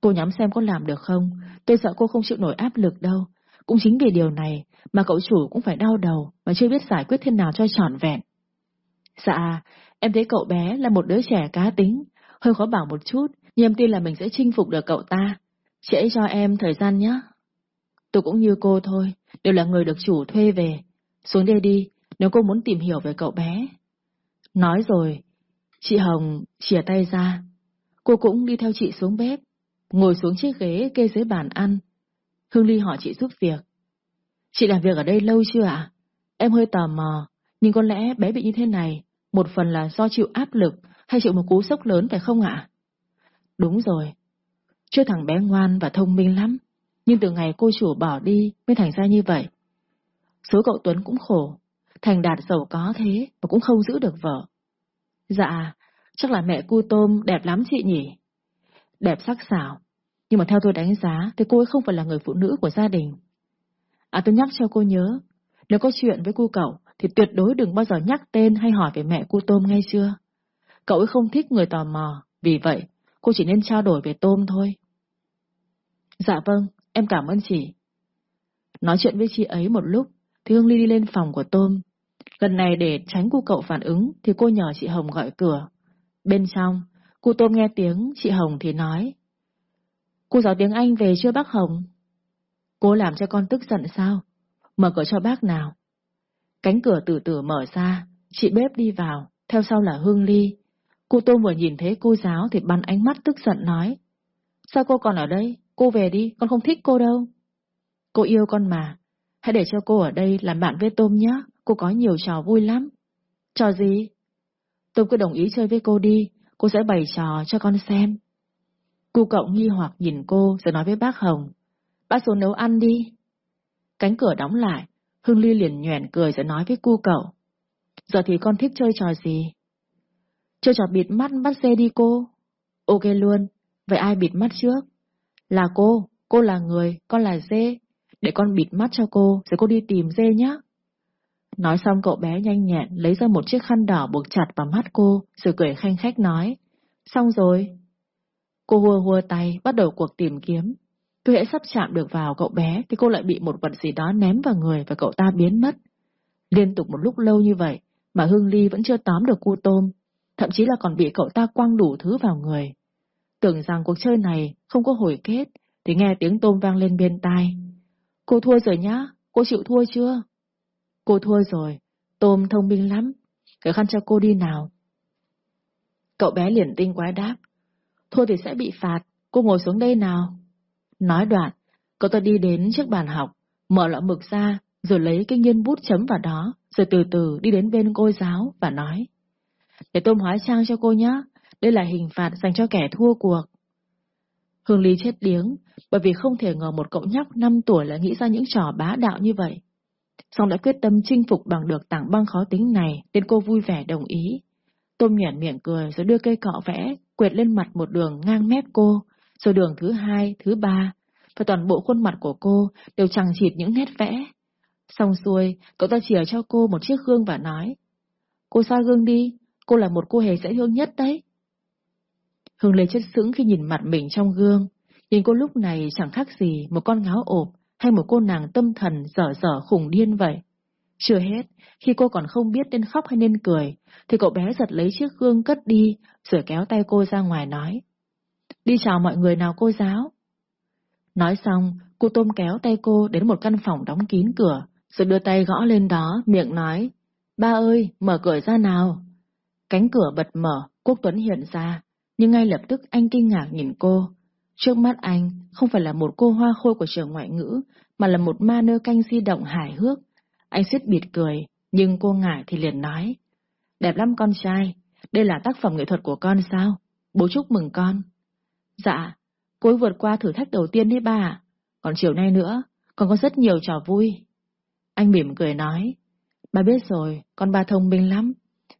Cô nhắm xem có làm được không, tôi sợ cô không chịu nổi áp lực đâu. Cũng chính vì điều này mà cậu chủ cũng phải đau đầu và chưa biết giải quyết thế nào cho trọn vẹn. Dạ, em thấy cậu bé là một đứa trẻ cá tính, hơi khó bảo một chút, nhưng em tin là mình sẽ chinh phục được cậu ta. Trễ cho em thời gian nhé. Tôi cũng như cô thôi, đều là người được chủ thuê về. Xuống đây đi, nếu cô muốn tìm hiểu về cậu bé. Nói rồi, chị Hồng chìa tay ra. Cô cũng đi theo chị xuống bếp, ngồi xuống chiếc ghế kê dưới bàn ăn. Hương Ly hỏi chị giúp việc. Chị làm việc ở đây lâu chưa ạ? Em hơi tò mò, nhưng có lẽ bé bị như thế này, một phần là do chịu áp lực hay chịu một cú sốc lớn phải không ạ? Đúng rồi. Chưa thằng bé ngoan và thông minh lắm, nhưng từ ngày cô chủ bỏ đi mới thành ra như vậy. Số cậu Tuấn cũng khổ, thành đạt giàu có thế mà cũng không giữ được vợ. Dạ, chắc là mẹ cu tôm đẹp lắm chị nhỉ? Đẹp sắc sảo, nhưng mà theo tôi đánh giá thì cô ấy không phải là người phụ nữ của gia đình. À tôi nhắc cho cô nhớ, nếu có chuyện với cô cậu thì tuyệt đối đừng bao giờ nhắc tên hay hỏi về mẹ cô tôm ngay chưa? Cậu ấy không thích người tò mò, vì vậy cô chỉ nên trao đổi về tôm thôi. Dạ vâng, em cảm ơn chị. Nói chuyện với chị ấy một lúc, thì Hương Ly đi lên phòng của Tôm. Gần này để tránh cô cậu phản ứng thì cô nhờ chị Hồng gọi cửa. Bên trong, cô Tôm nghe tiếng chị Hồng thì nói. Cô giáo tiếng Anh về chưa bác Hồng? Cô làm cho con tức giận sao? Mở cửa cho bác nào. Cánh cửa từ từ mở ra, chị bếp đi vào, theo sau là Hương Ly. Cô Tôm vừa nhìn thấy cô giáo thì bắn ánh mắt tức giận nói. Sao cô còn ở đây? Cô về đi, con không thích cô đâu. Cô yêu con mà. Hãy để cho cô ở đây làm bạn với Tôm nhé, cô có nhiều trò vui lắm. Trò gì? Tôm cứ đồng ý chơi với cô đi, cô sẽ bày trò cho con xem. Cô cậu nghi hoặc nhìn cô rồi nói với bác Hồng. Bác xuống nấu ăn đi. Cánh cửa đóng lại, Hương Ly liền nhoẻn cười rồi nói với cu cậu. Giờ thì con thích chơi trò gì? Chơi trò bịt mắt bắt xe đi cô. Ok luôn, vậy ai bịt mắt trước? Là cô, cô là người, con là dê. Để con bịt mắt cho cô, rồi cô đi tìm dê nhé. Nói xong cậu bé nhanh nhẹn lấy ra một chiếc khăn đỏ buộc chặt vào mắt cô, rồi cười khanh khách nói. Xong rồi. Cô hùa hùa tay, bắt đầu cuộc tìm kiếm tôi hễ sắp chạm được vào cậu bé thì cô lại bị một vật gì đó ném vào người và cậu ta biến mất. Liên tục một lúc lâu như vậy mà Hương Ly vẫn chưa tóm được cu tôm, thậm chí là còn bị cậu ta quăng đủ thứ vào người. Tưởng rằng cuộc chơi này không có hồi kết, thì nghe tiếng tôm vang lên bên tai. Cô thua rồi nhá, cô chịu thua chưa? Cô thua rồi, tôm thông minh lắm, cái khăn cho cô đi nào. Cậu bé liền tinh quái đáp, thua thì sẽ bị phạt, cô ngồi xuống đây nào. Nói đoạn, cậu ta đi đến trước bàn học, mở lọ mực ra, rồi lấy cái nghiên bút chấm vào đó, rồi từ từ đi đến bên cô giáo và nói. Để tôm hóa trang cho cô nhé, đây là hình phạt dành cho kẻ thua cuộc. Hương Ly chết điếng, bởi vì không thể ngờ một cậu nhóc 5 tuổi lại nghĩ ra những trò bá đạo như vậy. song đã quyết tâm chinh phục bằng được tảng băng khó tính này nên cô vui vẻ đồng ý. Tôm nhuẩn miệng cười rồi đưa cây cọ vẽ, quệt lên mặt một đường ngang mép cô, rồi đường thứ hai, thứ ba, và toàn bộ khuôn mặt của cô đều chẳng chịt những nét vẽ. Xong xuôi, cậu ta chìa cho cô một chiếc gương và nói, Cô soi gương đi, cô là một cô hề dễ thương nhất đấy. Hương Lê chất sững khi nhìn mặt mình trong gương, nhìn cô lúc này chẳng khác gì một con ngáo ộp hay một cô nàng tâm thần dở dở khủng điên vậy. Chưa hết, khi cô còn không biết nên khóc hay nên cười, thì cậu bé giật lấy chiếc gương cất đi, rồi kéo tay cô ra ngoài nói. Đi chào mọi người nào cô giáo. Nói xong, cô tôm kéo tay cô đến một căn phòng đóng kín cửa, rồi đưa tay gõ lên đó, miệng nói. Ba ơi, mở cửa ra nào. Cánh cửa bật mở, Quốc Tuấn hiện ra, nhưng ngay lập tức anh kinh ngạc nhìn cô. Trước mắt anh không phải là một cô hoa khôi của trường ngoại ngữ, mà là một ma nơ canh di động hài hước. Anh suýt bịt cười, nhưng cô ngại thì liền nói. Đẹp lắm con trai, đây là tác phẩm nghệ thuật của con sao? Bố chúc mừng con. Dạ, cô ấy vượt qua thử thách đầu tiên đấy bà. Còn chiều nay nữa, còn có rất nhiều trò vui. Anh mỉm cười nói. bà biết rồi, con ba thông minh lắm.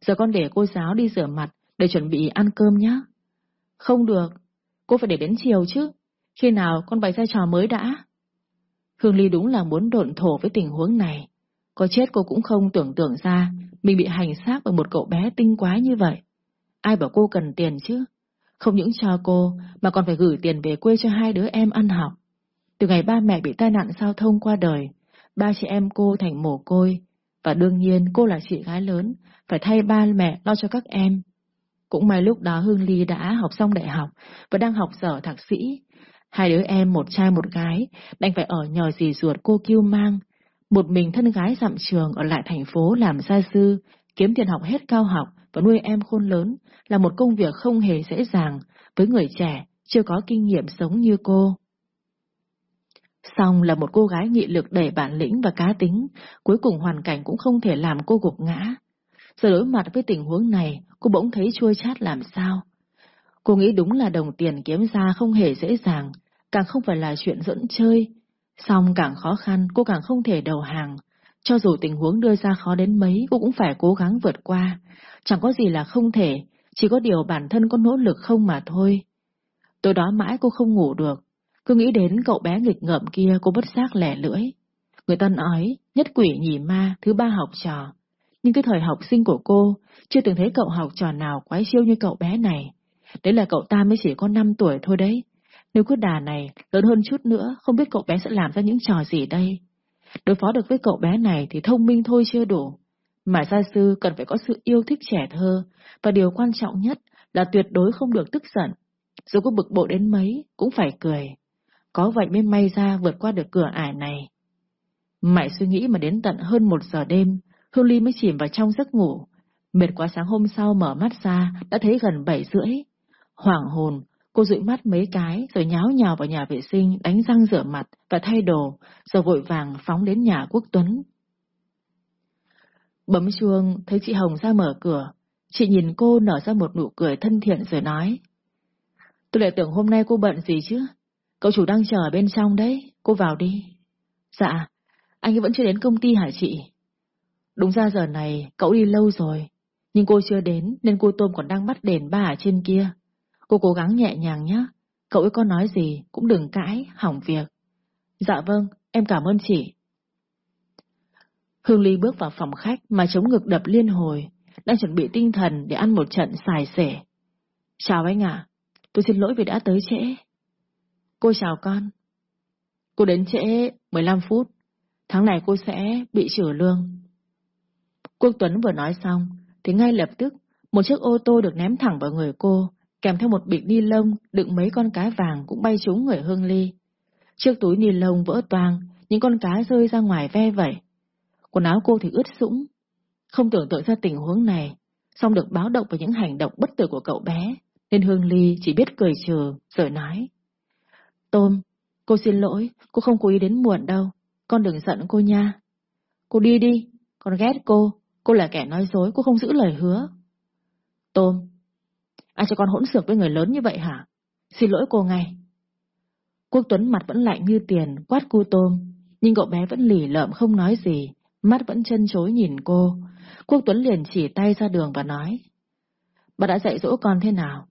Giờ con để cô giáo đi rửa mặt để chuẩn bị ăn cơm nhé. Không được, cô phải để đến chiều chứ. Khi nào con bày ra trò mới đã? Hương Ly đúng là muốn độn thổ với tình huống này. Có chết cô cũng không tưởng tượng ra mình bị hành xác bởi một cậu bé tinh quái như vậy. Ai bảo cô cần tiền chứ? Không những cho cô mà còn phải gửi tiền về quê cho hai đứa em ăn học. Từ ngày ba mẹ bị tai nạn giao thông qua đời, ba chị em cô thành mồ côi, và đương nhiên cô là chị gái lớn, phải thay ba mẹ lo cho các em. Cũng may lúc đó Hương Ly đã học xong đại học và đang học sở thạc sĩ. Hai đứa em một trai một gái, đành phải ở nhờ dì ruột cô kêu mang. Một mình thân gái dặm trường ở lại thành phố làm gia sư, kiếm tiền học hết cao học và nuôi em khôn lớn là một công việc không hề dễ dàng với người trẻ, chưa có kinh nghiệm sống như cô. Song là một cô gái nghị lực đầy bản lĩnh và cá tính, cuối cùng hoàn cảnh cũng không thể làm cô gục ngã. Giờ đối mặt với tình huống này, cô bỗng thấy chua chát làm sao. Cô nghĩ đúng là đồng tiền kiếm ra không hề dễ dàng, càng không phải là chuyện dẫn chơi. Song càng khó khăn, cô càng không thể đầu hàng. Cho dù tình huống đưa ra khó đến mấy, cô cũng phải cố gắng vượt qua. Chẳng có gì là không thể, chỉ có điều bản thân có nỗ lực không mà thôi. Tối đó mãi cô không ngủ được, cứ nghĩ đến cậu bé nghịch ngợm kia cô bất giác lẻ lưỡi. Người ta nói, nhất quỷ nhì ma, thứ ba học trò. Nhưng cái thời học sinh của cô, chưa từng thấy cậu học trò nào quái siêu như cậu bé này. Đấy là cậu ta mới chỉ có 5 tuổi thôi đấy. Nếu cứ đà này, lớn hơn chút nữa, không biết cậu bé sẽ làm ra những trò gì đây. Đối phó được với cậu bé này thì thông minh thôi chưa đủ. Mà gia sư cần phải có sự yêu thích trẻ thơ, và điều quan trọng nhất là tuyệt đối không được tức giận. Dù có bực bội đến mấy, cũng phải cười. Có vậy mới may ra vượt qua được cửa ải này. Mãi suy nghĩ mà đến tận hơn một giờ đêm, Hương Ly mới chìm vào trong giấc ngủ. Mệt quá sáng hôm sau mở mắt ra, đã thấy gần bảy rưỡi. Hoảng hồn, cô dụi mắt mấy cái rồi nháo nhào vào nhà vệ sinh đánh răng rửa mặt và thay đồ, rồi vội vàng phóng đến nhà Quốc Tuấn. Bấm chuông, thấy chị Hồng ra mở cửa. Chị nhìn cô nở ra một nụ cười thân thiện rồi nói. Tôi lại tưởng hôm nay cô bận gì chứ? Cậu chủ đang chờ bên trong đấy, cô vào đi. Dạ, anh ấy vẫn chưa đến công ty hả chị? Đúng ra giờ này, cậu đi lâu rồi, nhưng cô chưa đến nên cô Tôm còn đang bắt đền ba ở trên kia. Cô cố gắng nhẹ nhàng nhé, cậu ấy có nói gì cũng đừng cãi, hỏng việc. Dạ vâng, em cảm ơn chị. Hương Ly bước vào phòng khách mà chống ngực đập liên hồi, đang chuẩn bị tinh thần để ăn một trận xài xể. Chào anh ạ, tôi xin lỗi vì đã tới trễ. Cô chào con. Cô đến trễ 15 phút, tháng này cô sẽ bị trừ lương. Quốc Tuấn vừa nói xong, thì ngay lập tức, một chiếc ô tô được ném thẳng vào người cô, kèm theo một bịch ni lông đựng mấy con cá vàng cũng bay trúng người Hương Ly. Chiếc túi ni lông vỡ toang, những con cá rơi ra ngoài ve vẩy. Quần áo cô thì ướt sũng. Không tưởng tượng ra tình huống này, song được báo động về những hành động bất tử của cậu bé, nên Hương Ly chỉ biết cười trừ, rồi nói. Tôm, cô xin lỗi, cô không cố ý đến muộn đâu, con đừng giận cô nha. Cô đi đi, con ghét cô, cô là kẻ nói dối, cô không giữ lời hứa. Tôm, ai cho con hỗn xược với người lớn như vậy hả? Xin lỗi cô ngay. Quốc Tuấn mặt vẫn lạnh như tiền, quát cô Tôm, nhưng cậu bé vẫn lì lợm không nói gì, mắt vẫn chân chối nhìn cô. Quốc Tuấn liền chỉ tay ra đường và nói. Bà đã dạy dỗ con thế nào?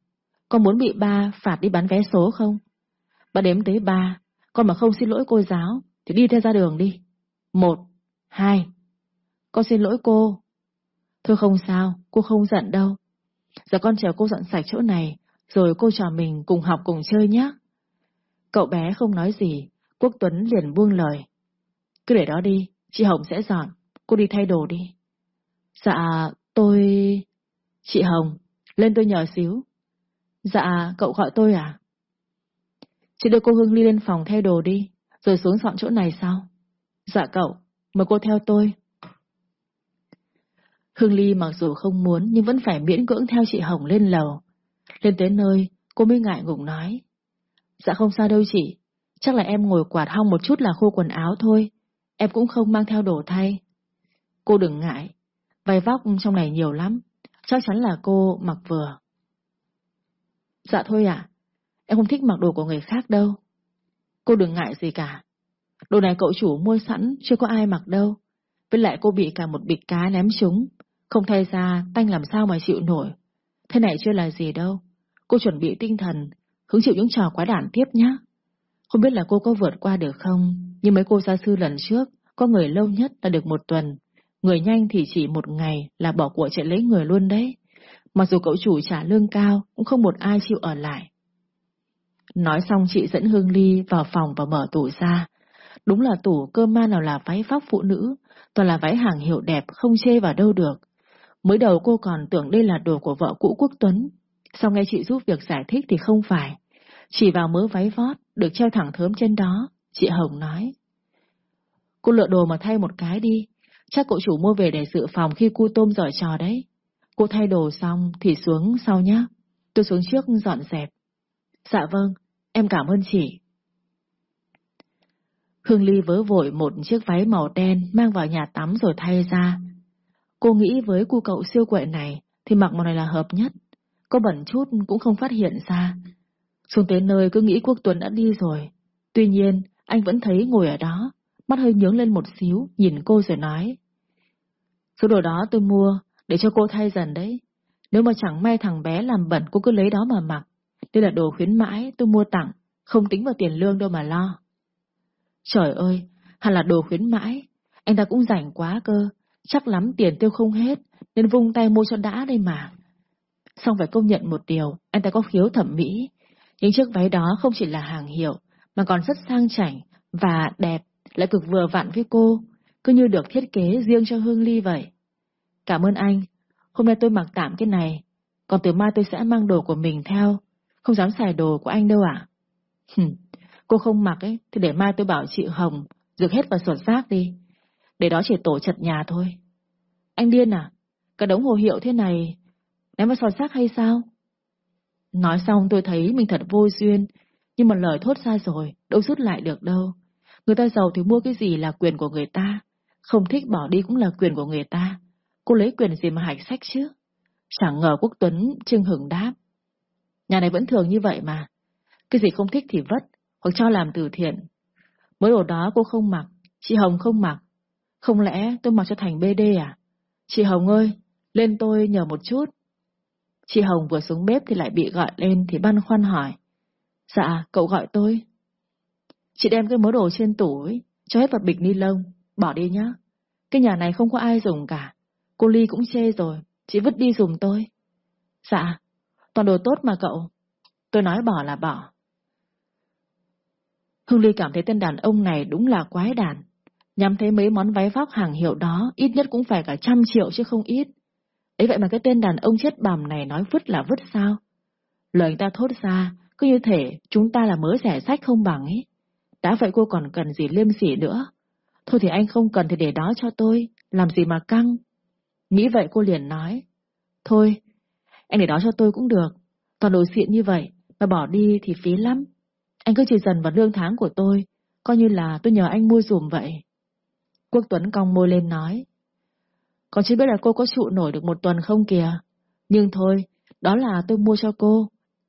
Con muốn bị ba phạt đi bán vé số không? Bà đếm tới ba, con mà không xin lỗi cô giáo, thì đi theo ra đường đi. Một, hai. Con xin lỗi cô. Thôi không sao, cô không giận đâu. Giờ con chờ cô dọn sạch chỗ này, rồi cô trò mình cùng học cùng chơi nhé. Cậu bé không nói gì, Quốc Tuấn liền buông lời. Cứ để đó đi, chị Hồng sẽ dọn, cô đi thay đồ đi. Dạ, tôi... Chị Hồng, lên tôi nhờ xíu. Dạ, cậu gọi tôi à? Chị đưa cô Hương Ly lên phòng thay đồ đi, rồi xuống dọn chỗ này sao? Dạ cậu, mời cô theo tôi. Hương Ly mặc dù không muốn nhưng vẫn phải miễn cưỡng theo chị Hồng lên lầu. Lên tới nơi, cô mới ngại ngùng nói. Dạ không sao đâu chị, chắc là em ngồi quạt hong một chút là khô quần áo thôi, em cũng không mang theo đồ thay. Cô đừng ngại, váy vóc trong này nhiều lắm, chắc chắn là cô mặc vừa. Dạ thôi ạ, em không thích mặc đồ của người khác đâu. Cô đừng ngại gì cả, đồ này cậu chủ mua sẵn, chưa có ai mặc đâu. Với lại cô bị cả một bịch cá ném trúng, không thay ra, tanh làm sao mà chịu nổi. Thế này chưa là gì đâu. Cô chuẩn bị tinh thần, hứng chịu những trò quá đản tiếp nhé. Không biết là cô có vượt qua được không, nhưng mấy cô gia sư lần trước, có người lâu nhất là được một tuần, người nhanh thì chỉ một ngày là bỏ của chạy lấy người luôn đấy. Mặc dù cậu chủ trả lương cao, cũng không một ai chịu ở lại. Nói xong chị dẫn Hương Ly vào phòng và mở tủ ra. Đúng là tủ cơ ma nào là váy vóc phụ nữ, toàn là váy hàng hiệu đẹp không chê vào đâu được. Mới đầu cô còn tưởng đây là đồ của vợ cũ Quốc Tuấn, sau nghe chị giúp việc giải thích thì không phải. Chỉ vào mớ váy vót, được treo thẳng thớm trên đó, chị Hồng nói. Cô lựa đồ mà thay một cái đi, chắc cậu chủ mua về để dự phòng khi cu tôm giỏi trò đấy. Cô thay đồ xong thì xuống sau nhé, tôi xuống trước dọn dẹp. Dạ vâng, em cảm ơn chị. Hương Ly vớ vội một chiếc váy màu đen mang vào nhà tắm rồi thay ra. Cô nghĩ với cu cậu siêu quậy này thì mặc màu này là hợp nhất. Có bẩn chút cũng không phát hiện ra. Xuống tới nơi cứ nghĩ Quốc Tuấn đã đi rồi. Tuy nhiên, anh vẫn thấy ngồi ở đó, mắt hơi nhướng lên một xíu, nhìn cô rồi nói. Số đồ đó tôi mua, để cho cô thay dần đấy. Nếu mà chẳng may thằng bé làm bẩn cô cứ lấy đó mà mặc. Đây là đồ khuyến mãi tôi mua tặng, không tính vào tiền lương đâu mà lo. Trời ơi, hẳn là đồ khuyến mãi, anh ta cũng rảnh quá cơ, chắc lắm tiền tiêu không hết, nên vung tay mua cho đã đây mà. Xong phải công nhận một điều, anh ta có khiếu thẩm mỹ. Những chiếc váy đó không chỉ là hàng hiệu, mà còn rất sang chảnh và đẹp, lại cực vừa vặn với cô, cứ như được thiết kế riêng cho Hương Ly vậy. Cảm ơn anh, hôm nay tôi mặc tạm cái này, còn từ mai tôi sẽ mang đồ của mình theo, không dám xài đồ của anh đâu ạ. À? cô không mặc ấy, thì để mai tôi bảo chị Hồng, dược hết vào sột rác đi, để đó chỉ tổ chật nhà thôi. Anh điên à? Cả đống hồ hiệu thế này, ném vào sọt xác hay sao? Nói xong tôi thấy mình thật vô duyên, nhưng mà lời thốt ra rồi, đâu rút lại được đâu. Người ta giàu thì mua cái gì là quyền của người ta, không thích bỏ đi cũng là quyền của người ta. Cô lấy quyền gì mà hạch sách chứ? Chẳng ngờ Quốc Tuấn trưng hưởng đáp. Nhà này vẫn thường như vậy mà. Cái gì không thích thì vất, hoặc cho làm từ thiện. Mới ổ đó cô không mặc, chị Hồng không mặc. Không lẽ tôi mặc cho thành BD à? Chị Hồng ơi, lên tôi nhờ một chút. Chị Hồng vừa xuống bếp thì lại bị gọi lên thì băn khoăn hỏi. Dạ, cậu gọi tôi. Chị đem cái mớ đồ trên tủ ấy, cho hết vào bịch ni lông, bỏ đi nhá. Cái nhà này không có ai dùng cả. Cô Ly cũng chê rồi, chị vứt đi dùng tôi. Dạ, toàn đồ tốt mà cậu. Tôi nói bỏ là bỏ. Hương Ly cảm thấy tên đàn ông này đúng là quái đàn. Nhắm thấy mấy món váy vóc hàng hiệu đó ít nhất cũng phải cả trăm triệu chứ không ít. Ấy vậy mà cái tên đàn ông chết bằm này nói vứt là vứt sao? Lời anh ta thốt ra, cứ như thể chúng ta là mới rẻ sách không bằng ấy. Đã vậy cô còn cần gì liêm sỉ nữa. Thôi thì anh không cần thì để đó cho tôi, làm gì mà căng. Nghĩ vậy cô liền nói. Thôi, anh để đó cho tôi cũng được. Toàn đồ xịn như vậy, mà bỏ đi thì phí lắm. Anh cứ trừ dần vào lương tháng của tôi, coi như là tôi nhờ anh mua dùm vậy. Quốc Tuấn cong môi lên nói. Còn chưa biết là cô có trụ nổi được một tuần không kìa. Nhưng thôi, đó là tôi mua cho cô.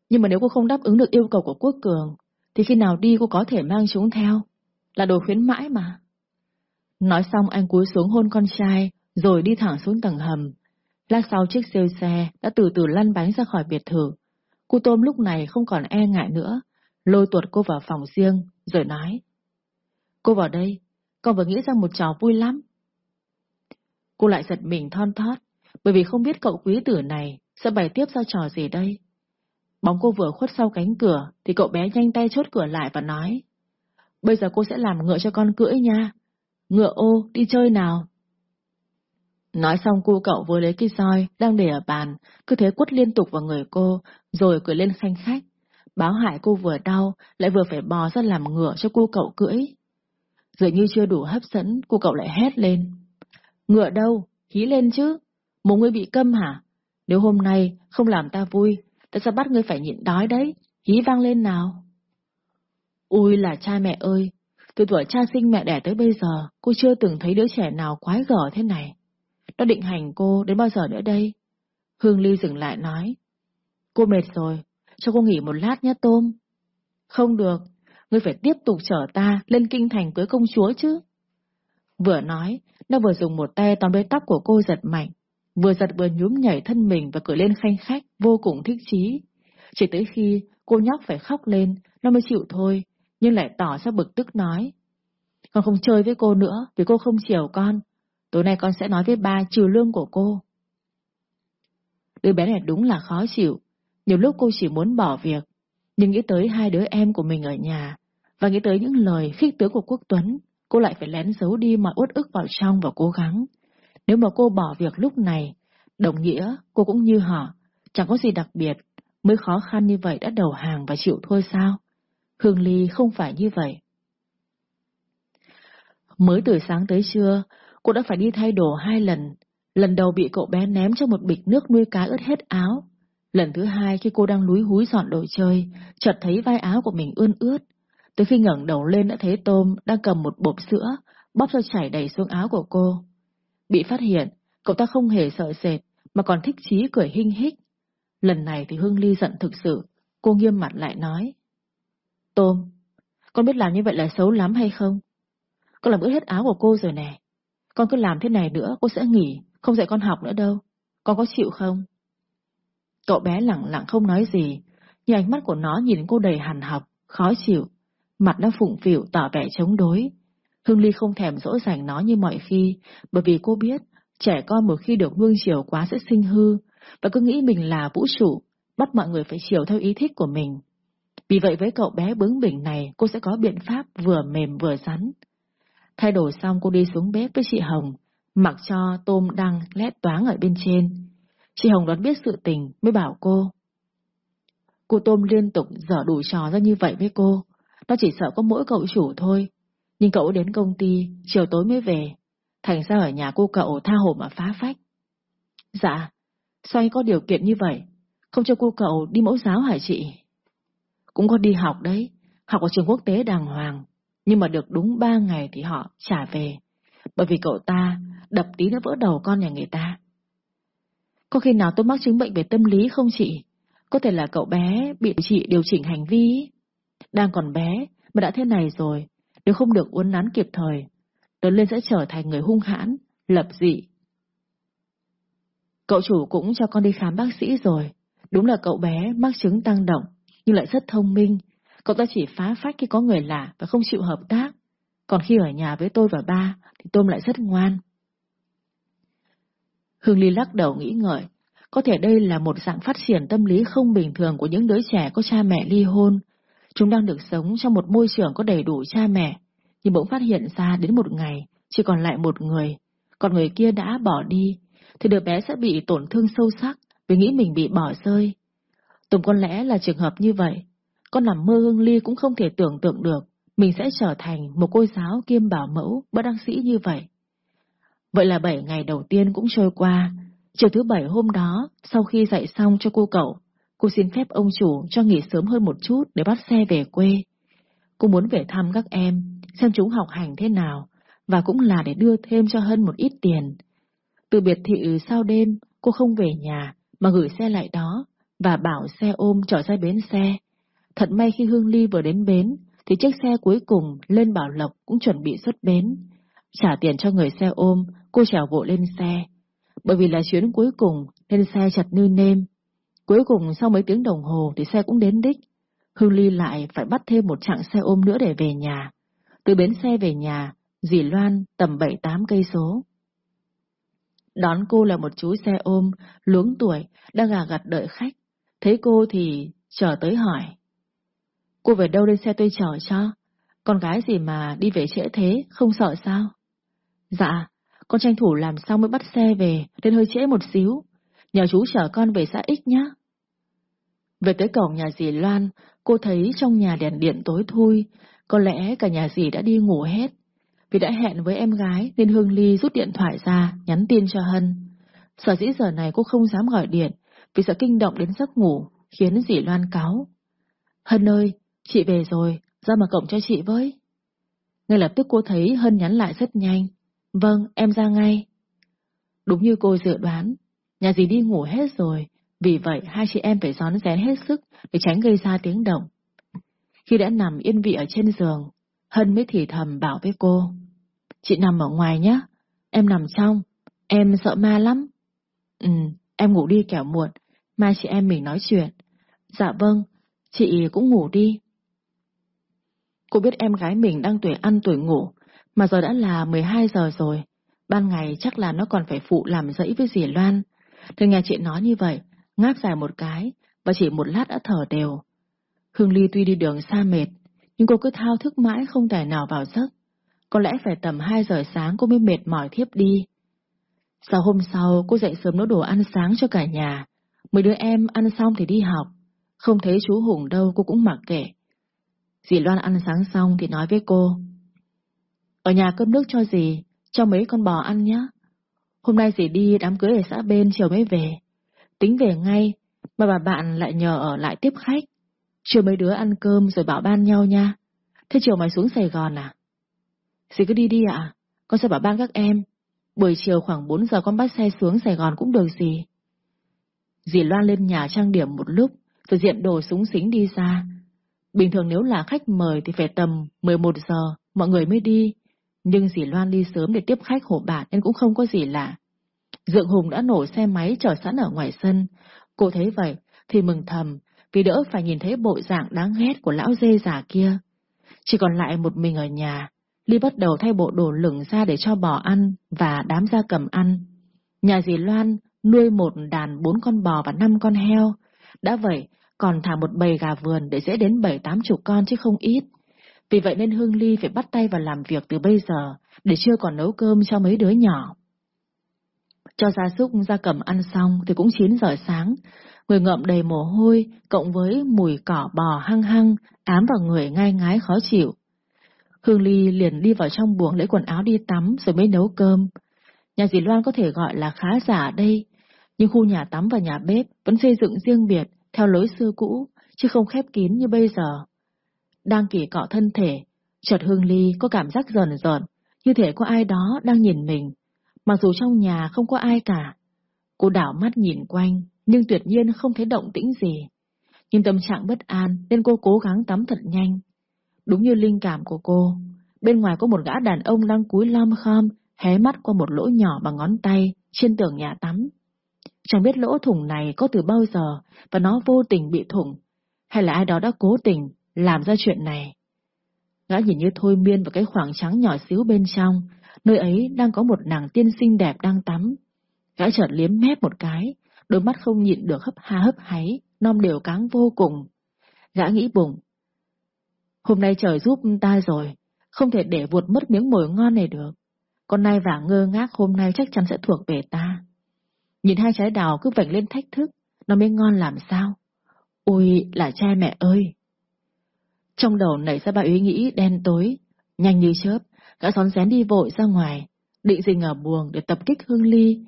Nhưng mà nếu cô không đáp ứng được yêu cầu của Quốc Cường, thì khi nào đi cô có thể mang chúng theo. Là đồ khuyến mãi mà. Nói xong anh cúi xuống hôn con trai, rồi đi thẳng xuống tầng hầm. Lát sau chiếc siêu xe đã từ từ lăn bánh ra khỏi biệt thự. Cô Tôm lúc này không còn e ngại nữa, lôi tuột cô vào phòng riêng, rồi nói. Cô vào đây, con vừa nghĩ ra một trò vui lắm. Cô lại giật mình thon thót, bởi vì không biết cậu quý tử này sẽ bày tiếp ra trò gì đây. Bóng cô vừa khuất sau cánh cửa, thì cậu bé nhanh tay chốt cửa lại và nói. Bây giờ cô sẽ làm ngựa cho con cưỡi nha. Ngựa ô, đi chơi nào. Nói xong cô cậu vừa lấy cái roi đang để ở bàn, cứ thế quất liên tục vào người cô, rồi cười lên khanh khách. Báo hại cô vừa đau, lại vừa phải bò ra làm ngựa cho cô cậu cưỡi. Dường như chưa đủ hấp dẫn, cô cậu lại hét lên. Ngựa đâu? Hí lên chứ. Một ngươi bị câm hả? Nếu hôm nay không làm ta vui, ta sẽ bắt ngươi phải nhịn đói đấy. Hí vang lên nào. Ôi là cha mẹ ơi! Từ tuổi cha sinh mẹ đẻ tới bây giờ, cô chưa từng thấy đứa trẻ nào quái gở thế này. Nó định hành cô đến bao giờ nữa đây? Hương Ly dừng lại nói. Cô mệt rồi, cho cô nghỉ một lát nhé Tôm. Không được, ngươi phải tiếp tục chở ta lên kinh thành cưới công chúa chứ. Vừa nói, nó vừa dùng một tay tóm lấy tóc của cô giật mạnh, vừa giật vừa nhúm nhảy thân mình và cười lên khanh khách, vô cùng thích chí. Chỉ tới khi cô nhóc phải khóc lên, nó mới chịu thôi, nhưng lại tỏ ra bực tức nói. Con không chơi với cô nữa, vì cô không chiều con. Tối nay con sẽ nói với ba trừ lương của cô. Đứa bé này đúng là khó chịu. Nhiều lúc cô chỉ muốn bỏ việc, nhưng nghĩ tới hai đứa em của mình ở nhà, và nghĩ tới những lời khích tướng của Quốc Tuấn, cô lại phải lén giấu đi mọi uất ức vào trong và cố gắng. Nếu mà cô bỏ việc lúc này, đồng nghĩa cô cũng như họ, chẳng có gì đặc biệt, mới khó khăn như vậy đã đầu hàng và chịu thôi sao? Hương Ly không phải như vậy. Mới từ sáng tới trưa, cô đã phải đi thay đồ hai lần. Lần đầu bị cậu bé ném cho một bịch nước nuôi cá ướt hết áo. Lần thứ hai khi cô đang lúi húi dọn đồ chơi, chợt thấy vai áo của mình ươn ướt. Tới khi ngẩng đầu lên đã thấy Tôm đang cầm một bột sữa, bóp cho chảy đầy xuống áo của cô. Bị phát hiện, cậu ta không hề sợ sệt, mà còn thích chí cười hinh hích. Lần này thì Hương Ly giận thực sự, cô nghiêm mặt lại nói. Tôm, con biết làm như vậy là xấu lắm hay không? Con làm ướt hết áo của cô rồi nè. Con cứ làm thế này nữa, cô sẽ nghỉ, không dạy con học nữa đâu. Con có chịu không? Cậu bé lặng lặng không nói gì, nhưng ánh mắt của nó nhìn cô đầy hằn học, khó chịu. Mặt nó phụng phịu tỏ vẻ chống đối. Hương Ly không thèm dỗ dành nó như mọi khi, bởi vì cô biết trẻ con một khi được nuông chiều quá sẽ sinh hư, và cứ nghĩ mình là vũ trụ, bắt mọi người phải chiều theo ý thích của mình. Vì vậy với cậu bé bướng bỉnh này, cô sẽ có biện pháp vừa mềm vừa rắn. Thay đổi xong cô đi xuống bếp với chị Hồng, mặc cho tôm đang lét toáng ở bên trên. Chị Hồng đoán biết sự tình mới bảo cô. Cô Tôm liên tục dở đủ trò ra như vậy với cô. Nó chỉ sợ có mỗi cậu chủ thôi. Nhưng cậu đến công ty, chiều tối mới về. Thành ra ở nhà cô cậu tha hồ mà phá phách. Dạ, sao anh có điều kiện như vậy? Không cho cô cậu đi mẫu giáo hả chị? Cũng có đi học đấy, học ở trường quốc tế đàng hoàng, nhưng mà được đúng ba ngày thì họ trả về, bởi vì cậu ta đập tí nó vỡ đầu con nhà người ta. Có khi nào tôi mắc chứng bệnh về tâm lý không chị? Có thể là cậu bé bị chị điều chỉnh hành vi. Đang còn bé mà đã thế này rồi, nếu không được uốn nắn kịp thời, lớn lên sẽ trở thành người hung hãn, lập dị. Cậu chủ cũng cho con đi khám bác sĩ rồi. Đúng là cậu bé mắc chứng tăng động, nhưng lại rất thông minh. Cậu ta chỉ phá phách khi có người lạ và không chịu hợp tác. Còn khi ở nhà với tôi và ba thì Tôm lại rất ngoan. Hương Ly lắc đầu nghĩ ngợi. Có thể đây là một dạng phát triển tâm lý không bình thường của những đứa trẻ có cha mẹ ly hôn. Chúng đang được sống trong một môi trường có đầy đủ cha mẹ, nhưng bỗng phát hiện ra đến một ngày chỉ còn lại một người, còn người kia đã bỏ đi, thì đứa bé sẽ bị tổn thương sâu sắc vì nghĩ mình bị bỏ rơi. Tùng có lẽ là trường hợp như vậy. Con nằm mơ hương ly cũng không thể tưởng tượng được mình sẽ trở thành một cô giáo kiêm bảo mẫu bất đăng sĩ như vậy. Vậy là bảy ngày đầu tiên cũng trôi qua. Chiều thứ bảy hôm đó, sau khi dạy xong cho cô cậu, cô xin phép ông chủ cho nghỉ sớm hơn một chút để bắt xe về quê. Cô muốn về thăm các em, xem chúng học hành thế nào, và cũng là để đưa thêm cho Hân một ít tiền. Từ biệt thị ừ sau đêm, cô không về nhà, mà gửi xe lại đó, và bảo xe ôm trở ra bến xe. Thật may khi Hương Ly vừa đến bến, thì chiếc xe cuối cùng lên Bảo Lộc cũng chuẩn bị xuất bến. Trả tiền cho người xe ôm, cô trèo vội lên xe. Bởi vì là chuyến cuối cùng nên xe chặt như nêm. Cuối cùng sau mấy tiếng đồng hồ thì xe cũng đến đích. Hương Ly lại phải bắt thêm một chặng xe ôm nữa để về nhà. Từ bến xe về nhà, dì Loan tầm 7-8 cây số. Đón cô là một chú xe ôm, luống tuổi, đang gà gặt đợi khách. Thấy cô thì chờ tới hỏi. Cô về đâu lên xe tôi chở cho? Con gái gì mà đi về trễ thế, không sợ sao? Dạ, con tranh thủ làm xong mới bắt xe về, nên hơi trễ một xíu. Nhờ chú chở con về xã X nhá. Về tới cổng nhà dì Loan, cô thấy trong nhà đèn điện tối thui, có lẽ cả nhà dì đã đi ngủ hết. Vì đã hẹn với em gái nên Hương Ly rút điện thoại ra, nhắn tin cho Hân. Sở dĩ giờ này cô không dám gọi điện, vì sợ kinh động đến giấc ngủ, khiến dì Loan cáo. Hân ơi, chị về rồi, ra mở cổng cho chị với. Ngay lập tức cô thấy Hân nhắn lại rất nhanh. Vâng, em ra ngay. Đúng như cô dự đoán, nhà dì đi ngủ hết rồi, vì vậy hai chị em phải rón rén hết sức để tránh gây ra tiếng động. Khi đã nằm yên vị ở trên giường, Hân mới thì thầm bảo với cô. Chị nằm ở ngoài nhé, em nằm trong, em sợ ma lắm. Ừ, em ngủ đi kẻo muộn, mai chị em mình nói chuyện. Dạ vâng, chị cũng ngủ đi. Cô biết em gái mình đang tuổi ăn tuổi ngủ, mà giờ đã là 12 giờ rồi. Ban ngày chắc là nó còn phải phụ làm dãy với dì Loan. Tôi nghe chị nói như vậy, ngáp dài một cái, và chỉ một lát đã thở đều. Hương Ly tuy đi đường xa mệt, nhưng cô cứ thao thức mãi không thể nào vào giấc. Có lẽ phải tầm 2 giờ sáng cô mới mệt mỏi thiếp đi. Sau hôm sau, cô dậy sớm nấu đồ ăn sáng cho cả nhà. Mấy đứa em ăn xong thì đi học. Không thấy chú Hùng đâu cô cũng mặc kệ. Dì Loan ăn sáng xong thì nói với cô. Ở nhà cơm nước cho dì, cho mấy con bò ăn nhé. Hôm nay dì đi đám cưới ở xã bên chiều mới về. Tính về ngay, mà bà bạn lại nhờ ở lại tiếp khách. Chiều mấy đứa ăn cơm rồi bảo ban nhau nha. Thế chiều mày xuống Sài Gòn à? Dì cứ đi đi ạ, con sẽ bảo ban các em. Buổi chiều khoảng 4 giờ con bắt xe xuống Sài Gòn cũng được gì. Dì Loan lên nhà trang điểm một lúc, rồi diện đồ súng xính đi ra. Bình thường nếu là khách mời thì phải tầm 11 giờ, mọi người mới đi. Nhưng dì Loan đi sớm để tiếp khách hộ bạn nên cũng không có gì lạ. Dượng Hùng đã nổ xe máy chờ sẵn ở ngoài sân. Cô thấy vậy thì mừng thầm vì đỡ phải nhìn thấy bộ dạng đáng ghét của lão dê già kia. Chỉ còn lại một mình ở nhà, Ly bắt đầu thay bộ đồ lửng ra để cho bò ăn và đám gia cầm ăn. Nhà dì Loan nuôi một đàn bốn con bò và năm con heo. Đã vậy, còn thả một bầy gà vườn để dễ đến bảy tám chục con chứ không ít. Vì vậy nên Hương Ly phải bắt tay vào làm việc từ bây giờ, để chưa còn nấu cơm cho mấy đứa nhỏ. Cho gia súc ra cầm ăn xong thì cũng 9 giờ sáng, người ngậm đầy mồ hôi, cộng với mùi cỏ bò hăng hăng, ám vào người ngai ngái khó chịu. Hương Ly liền đi vào trong buồng lấy quần áo đi tắm rồi mới nấu cơm. Nhà dì Loan có thể gọi là khá giả ở đây, nhưng khu nhà tắm và nhà bếp vẫn xây dựng riêng biệt, theo lối xưa cũ, chứ không khép kín như bây giờ. Đang kỳ cọ thân thể, chợt Hương Ly có cảm giác rờn rợn, như thể có ai đó đang nhìn mình, mặc dù trong nhà không có ai cả. Cô đảo mắt nhìn quanh, nhưng tuyệt nhiên không thấy động tĩnh gì. Nhưng tâm trạng bất an nên cô cố gắng tắm thật nhanh. Đúng như linh cảm của cô, bên ngoài có một gã đàn ông đang cúi lom khom, hé mắt qua một lỗ nhỏ bằng ngón tay trên tường nhà tắm. Chẳng biết lỗ thủng này có từ bao giờ và nó vô tình bị thủng, hay là ai đó đã cố tình làm ra chuyện này. Gã nhìn như thôi miên vào cái khoảng trắng nhỏ xíu bên trong, nơi ấy đang có một nàng tiên xinh đẹp đang tắm. Gã chợt liếm mép một cái, đôi mắt không nhịn được hấp ha hấp háy, non đều cáng vô cùng. Gã nghĩ bụng. Hôm nay trời giúp ta rồi, không thể để vụt mất miếng mồi ngon này được. Con nai vàng ngơ ngác hôm nay chắc chắn sẽ thuộc về ta. Nhìn hai trái đào cứ vảnh lên thách thức, nó mới ngon làm sao? Ôi, là cha mẹ ơi! Trong đầu nảy ra ba ý nghĩ đen tối, nhanh như chớp, gã xón xén đi vội ra ngoài, định dình ở buồng để tập kích Hương Ly,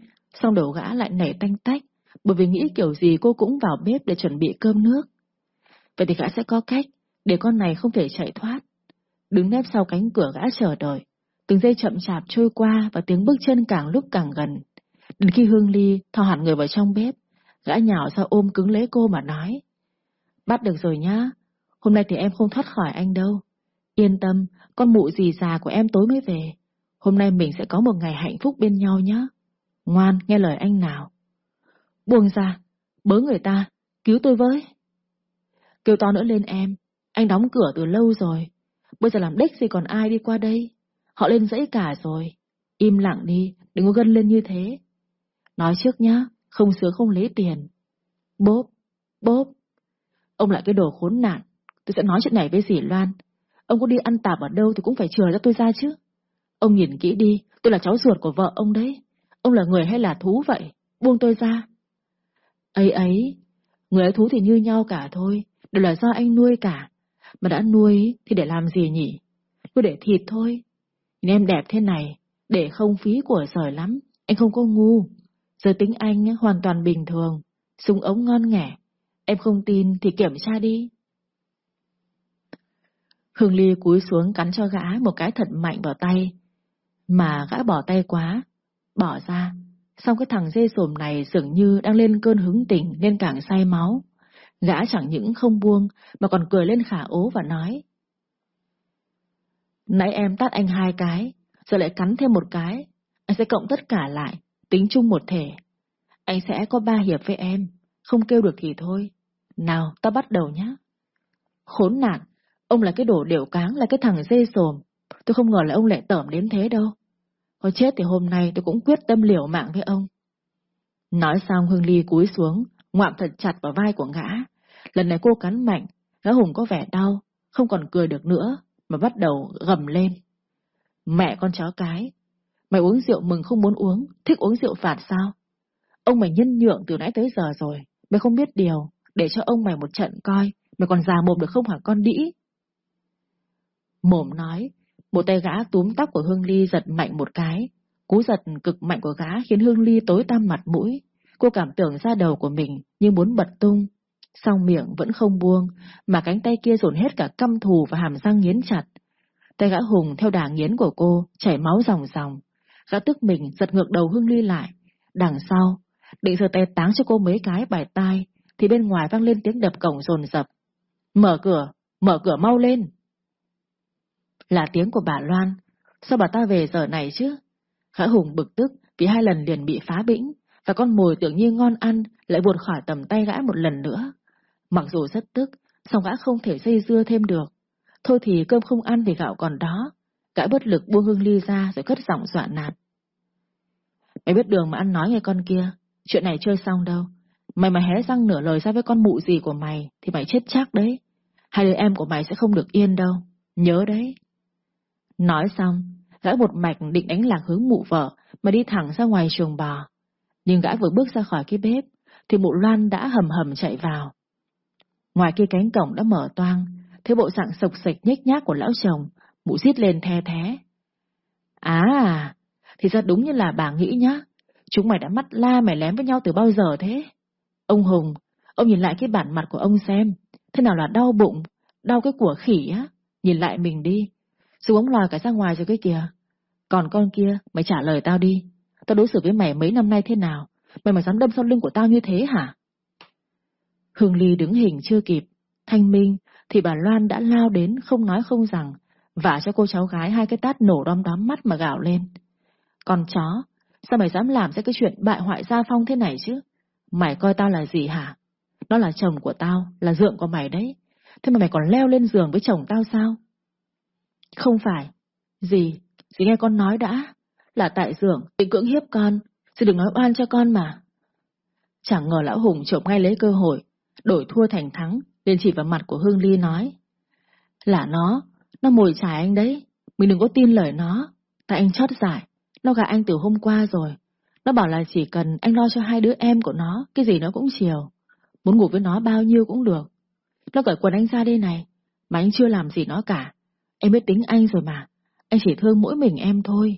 xong đầu gã lại nảy tanh tách, bởi vì nghĩ kiểu gì cô cũng vào bếp để chuẩn bị cơm nước. Vậy thì gã sẽ có cách, để con này không thể chạy thoát. Đứng nép sau cánh cửa gã chờ đợi, từng giây chậm chạp trôi qua và tiếng bước chân càng lúc càng gần. Đến khi Hương Ly thò hẳn người vào trong bếp, gã nhào ra ôm cứng lấy cô mà nói. Bắt được rồi nhá, hôm nay thì em không thoát khỏi anh đâu. Yên tâm, con mụ gì già của em tối mới về. hôm nay mình sẽ có một ngày hạnh phúc bên nhau nhé. Ngoan, nghe lời anh nào. Buông ra, bớ người ta, cứu tôi với. Kêu to nữa lên em, anh đóng cửa từ lâu rồi. Bây giờ làm đích gì còn ai đi qua đây. Họ lên dãy cả rồi. Im lặng đi, đừng có gân lên như thế. Nói trước nhá, không sướng không lấy tiền. Bốp, bốp. Ông lại cái đồ khốn nạn. Tôi sẽ nói chuyện này với dì Loan. Ông có đi ăn tạp ở đâu thì cũng phải chừa cho tôi ra chứ. Ông nhìn kỹ đi, tôi là cháu ruột của vợ ông đấy. Ông là người hay là thú vậy? Buông tôi ra. ấy ấy, người ấy thú thì như nhau cả thôi, đều là do anh nuôi cả. Mà đã nuôi thì để làm gì nhỉ? Nuôi để thịt thôi. Nhìn em đẹp thế này, để không phí của giỏi lắm, anh không có ngu. Giờ tính anh hoàn toàn bình thường, súng ống ngon nghẻ. Em không tin thì kiểm tra đi. Hương Ly cúi xuống cắn cho gã một cái thật mạnh vào tay. Mà gã bỏ tay quá, bỏ ra. Xong cái thằng dê sồm này dường như đang lên cơn hứng tỉnh nên càng say máu. Gã chẳng những không buông mà còn cười lên khả ố và nói. Nãy em tát anh hai cái, giờ lại cắn thêm một cái. Anh sẽ cộng tất cả lại, tính chung một thể. Anh sẽ có ba hiệp với em, không kêu được thì thôi. Nào, ta bắt đầu nhé. Khốn nạn, ông là cái đồ điệu cáng, là cái thằng dê sồm. Tôi không ngờ là ông lại tởm đến thế đâu. Có chết thì hôm nay tôi cũng quyết tâm liều mạng với ông. Nói xong Hương Ly cúi xuống, ngoạm thật chặt vào vai của ngã. Lần này cô cắn mạnh, gã Hùng có vẻ đau, không còn cười được nữa, mà bắt đầu gầm lên. Mẹ con chó cái, mày uống rượu mừng không muốn uống, thích uống rượu phạt sao? Ông mày nhân nhượng từ nãy tới giờ rồi, mày không biết điều, để cho ông mày một trận coi, mày còn già mồm được không hả con đĩ? Mồm nói, một tay gã túm tóc của Hương Ly giật mạnh một cái. Cú giật cực mạnh của gã khiến Hương Ly tối tăm mặt mũi. Cô cảm tưởng ra đầu của mình như muốn bật tung. Song miệng vẫn không buông, mà cánh tay kia dồn hết cả căm thù và hàm răng nghiến chặt. Tay gã hùng theo đà nghiến của cô, chảy máu ròng ròng. Gã tức mình giật ngược đầu Hương Ly lại. Đằng sau, định giờ tay táng cho cô mấy cái bài tai, thì bên ngoài vang lên tiếng đập cổng rồn rập. Mở cửa, mở cửa mau lên! Là tiếng của bà Loan. Sao bà ta về giờ này chứ? Khả Hùng bực tức vì hai lần liền bị phá bĩnh, và con mồi tưởng như ngon ăn lại buột khỏi tầm tay gã một lần nữa. Mặc dù rất tức, song gã không thể dây dưa thêm được. Thôi thì cơm không ăn thì gạo còn đó. Gã bất lực buông hương ly ra rồi cất giọng dọa nạt. Mày biết đường mà ăn nói nghe con kia, chuyện này chơi xong đâu. Mày mà hé răng nửa lời ra với con mụ gì của mày thì mày chết chắc đấy. Hai đứa em của mày sẽ không được yên đâu. Nhớ đấy. Nói xong, gã một mạch định đánh lạc hướng mụ vợ mà đi thẳng ra ngoài chuồng bò. Nhưng gã vừa bước ra khỏi cái bếp, thì mụ Loan đã hầm hầm chạy vào. Ngoài kia cánh cổng đã mở toang, thấy bộ dạng sộc sạch nhếch nhác của lão chồng, mụ xít lên the thế. À, thì ra đúng như là bà nghĩ nhá, chúng mày đã mắt la mày lém với nhau từ bao giờ thế? Ông Hùng, ông nhìn lại cái bản mặt của ông xem, thế nào là đau bụng, đau cái của khỉ á, nhìn lại mình đi, Sư bóng lòi cả ra ngoài rồi cái kìa. Còn con kia, mày trả lời tao đi. Tao đối xử với mày mấy năm nay thế nào? Mày mà dám đâm sau lưng của tao như thế hả? Hương Ly đứng hình chưa kịp. Thanh minh, thì bà Loan đã lao đến không nói không rằng, vả cho cô cháu gái hai cái tát nổ đom đóm mắt mà gạo lên. Con chó, sao mày dám làm ra cái chuyện bại hoại gia phong thế này chứ? Mày coi tao là gì hả? Nó là chồng của tao, là dượng của mày đấy. Thế mà mày còn leo lên giường với chồng tao sao? Không phải. Gì? Dì nghe con nói đã. Là tại dường, định cưỡng hiếp con. Dì đừng nói oan cho con mà. Chẳng ngờ lão Hùng trộm ngay lấy cơ hội, đổi thua thành thắng, liền chỉ vào mặt của Hương Ly nói. Là nó, nó mồi chài anh đấy. Mình đừng có tin lời nó. Tại anh chót giải, nó gạt anh từ hôm qua rồi. Nó bảo là chỉ cần anh lo cho hai đứa em của nó, cái gì nó cũng chiều. Muốn ngủ với nó bao nhiêu cũng được. Nó cởi quần anh ra đây này, mà anh chưa làm gì nó cả. Em biết tính anh rồi mà, anh chỉ thương mỗi mình em thôi.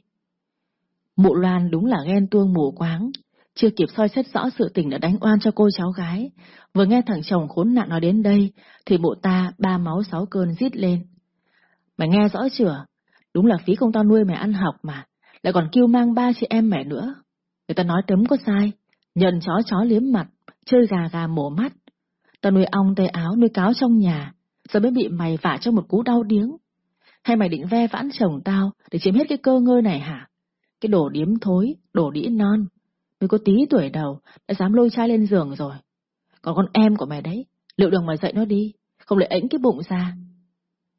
Mụ Loan đúng là ghen tuông mù quáng, chưa kịp soi xét rõ sự tình đã đánh oan cho cô cháu gái. Vừa nghe thằng chồng khốn nạn nói đến đây, thì mụ ta ba máu sáu cơn rít lên. Mày nghe rõ chưa? Đúng là phí công tao nuôi mày ăn học mà, lại còn kêu mang ba chị em mẹ nữa. Người ta nói tấm có sai, nhận chó chó liếm mặt, chơi gà gà mổ mắt. Tao nuôi ong tay áo nuôi cáo trong nhà, giờ mới bị mày vả cho một cú đau điếng. Hay mày định ve vãn chồng tao để chiếm hết cái cơ ngơi này hả? Cái đồ điếm thối, đồ đĩ non. Mới có tí tuổi đầu, đã dám lôi trai lên giường rồi. Còn con em của mày đấy, liệu đường mà dạy nó đi, không lại ếnh cái bụng ra.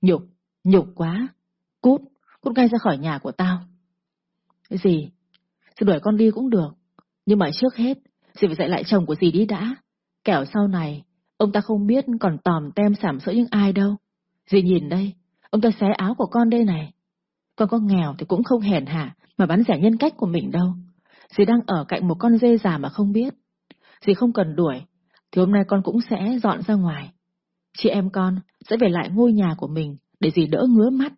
Nhục, nhục quá. Cút, cút ngay ra khỏi nhà của tao. Cái gì? Sự đuổi con đi cũng được. Nhưng mà trước hết, dì phải dạy lại chồng của dì đi đã. Kẻo sau này, ông ta không biết còn tòm tem sảm sỡ những ai đâu. Dì nhìn đây, ông ta xé áo của con đây này. Con có nghèo thì cũng không hèn hạ mà bán rẻ nhân cách của mình đâu. Dì đang ở cạnh một con dê già mà không biết. Dì không cần đuổi, thì hôm nay con cũng sẽ dọn ra ngoài. Chị em con sẽ về lại ngôi nhà của mình để dì đỡ ngứa mắt.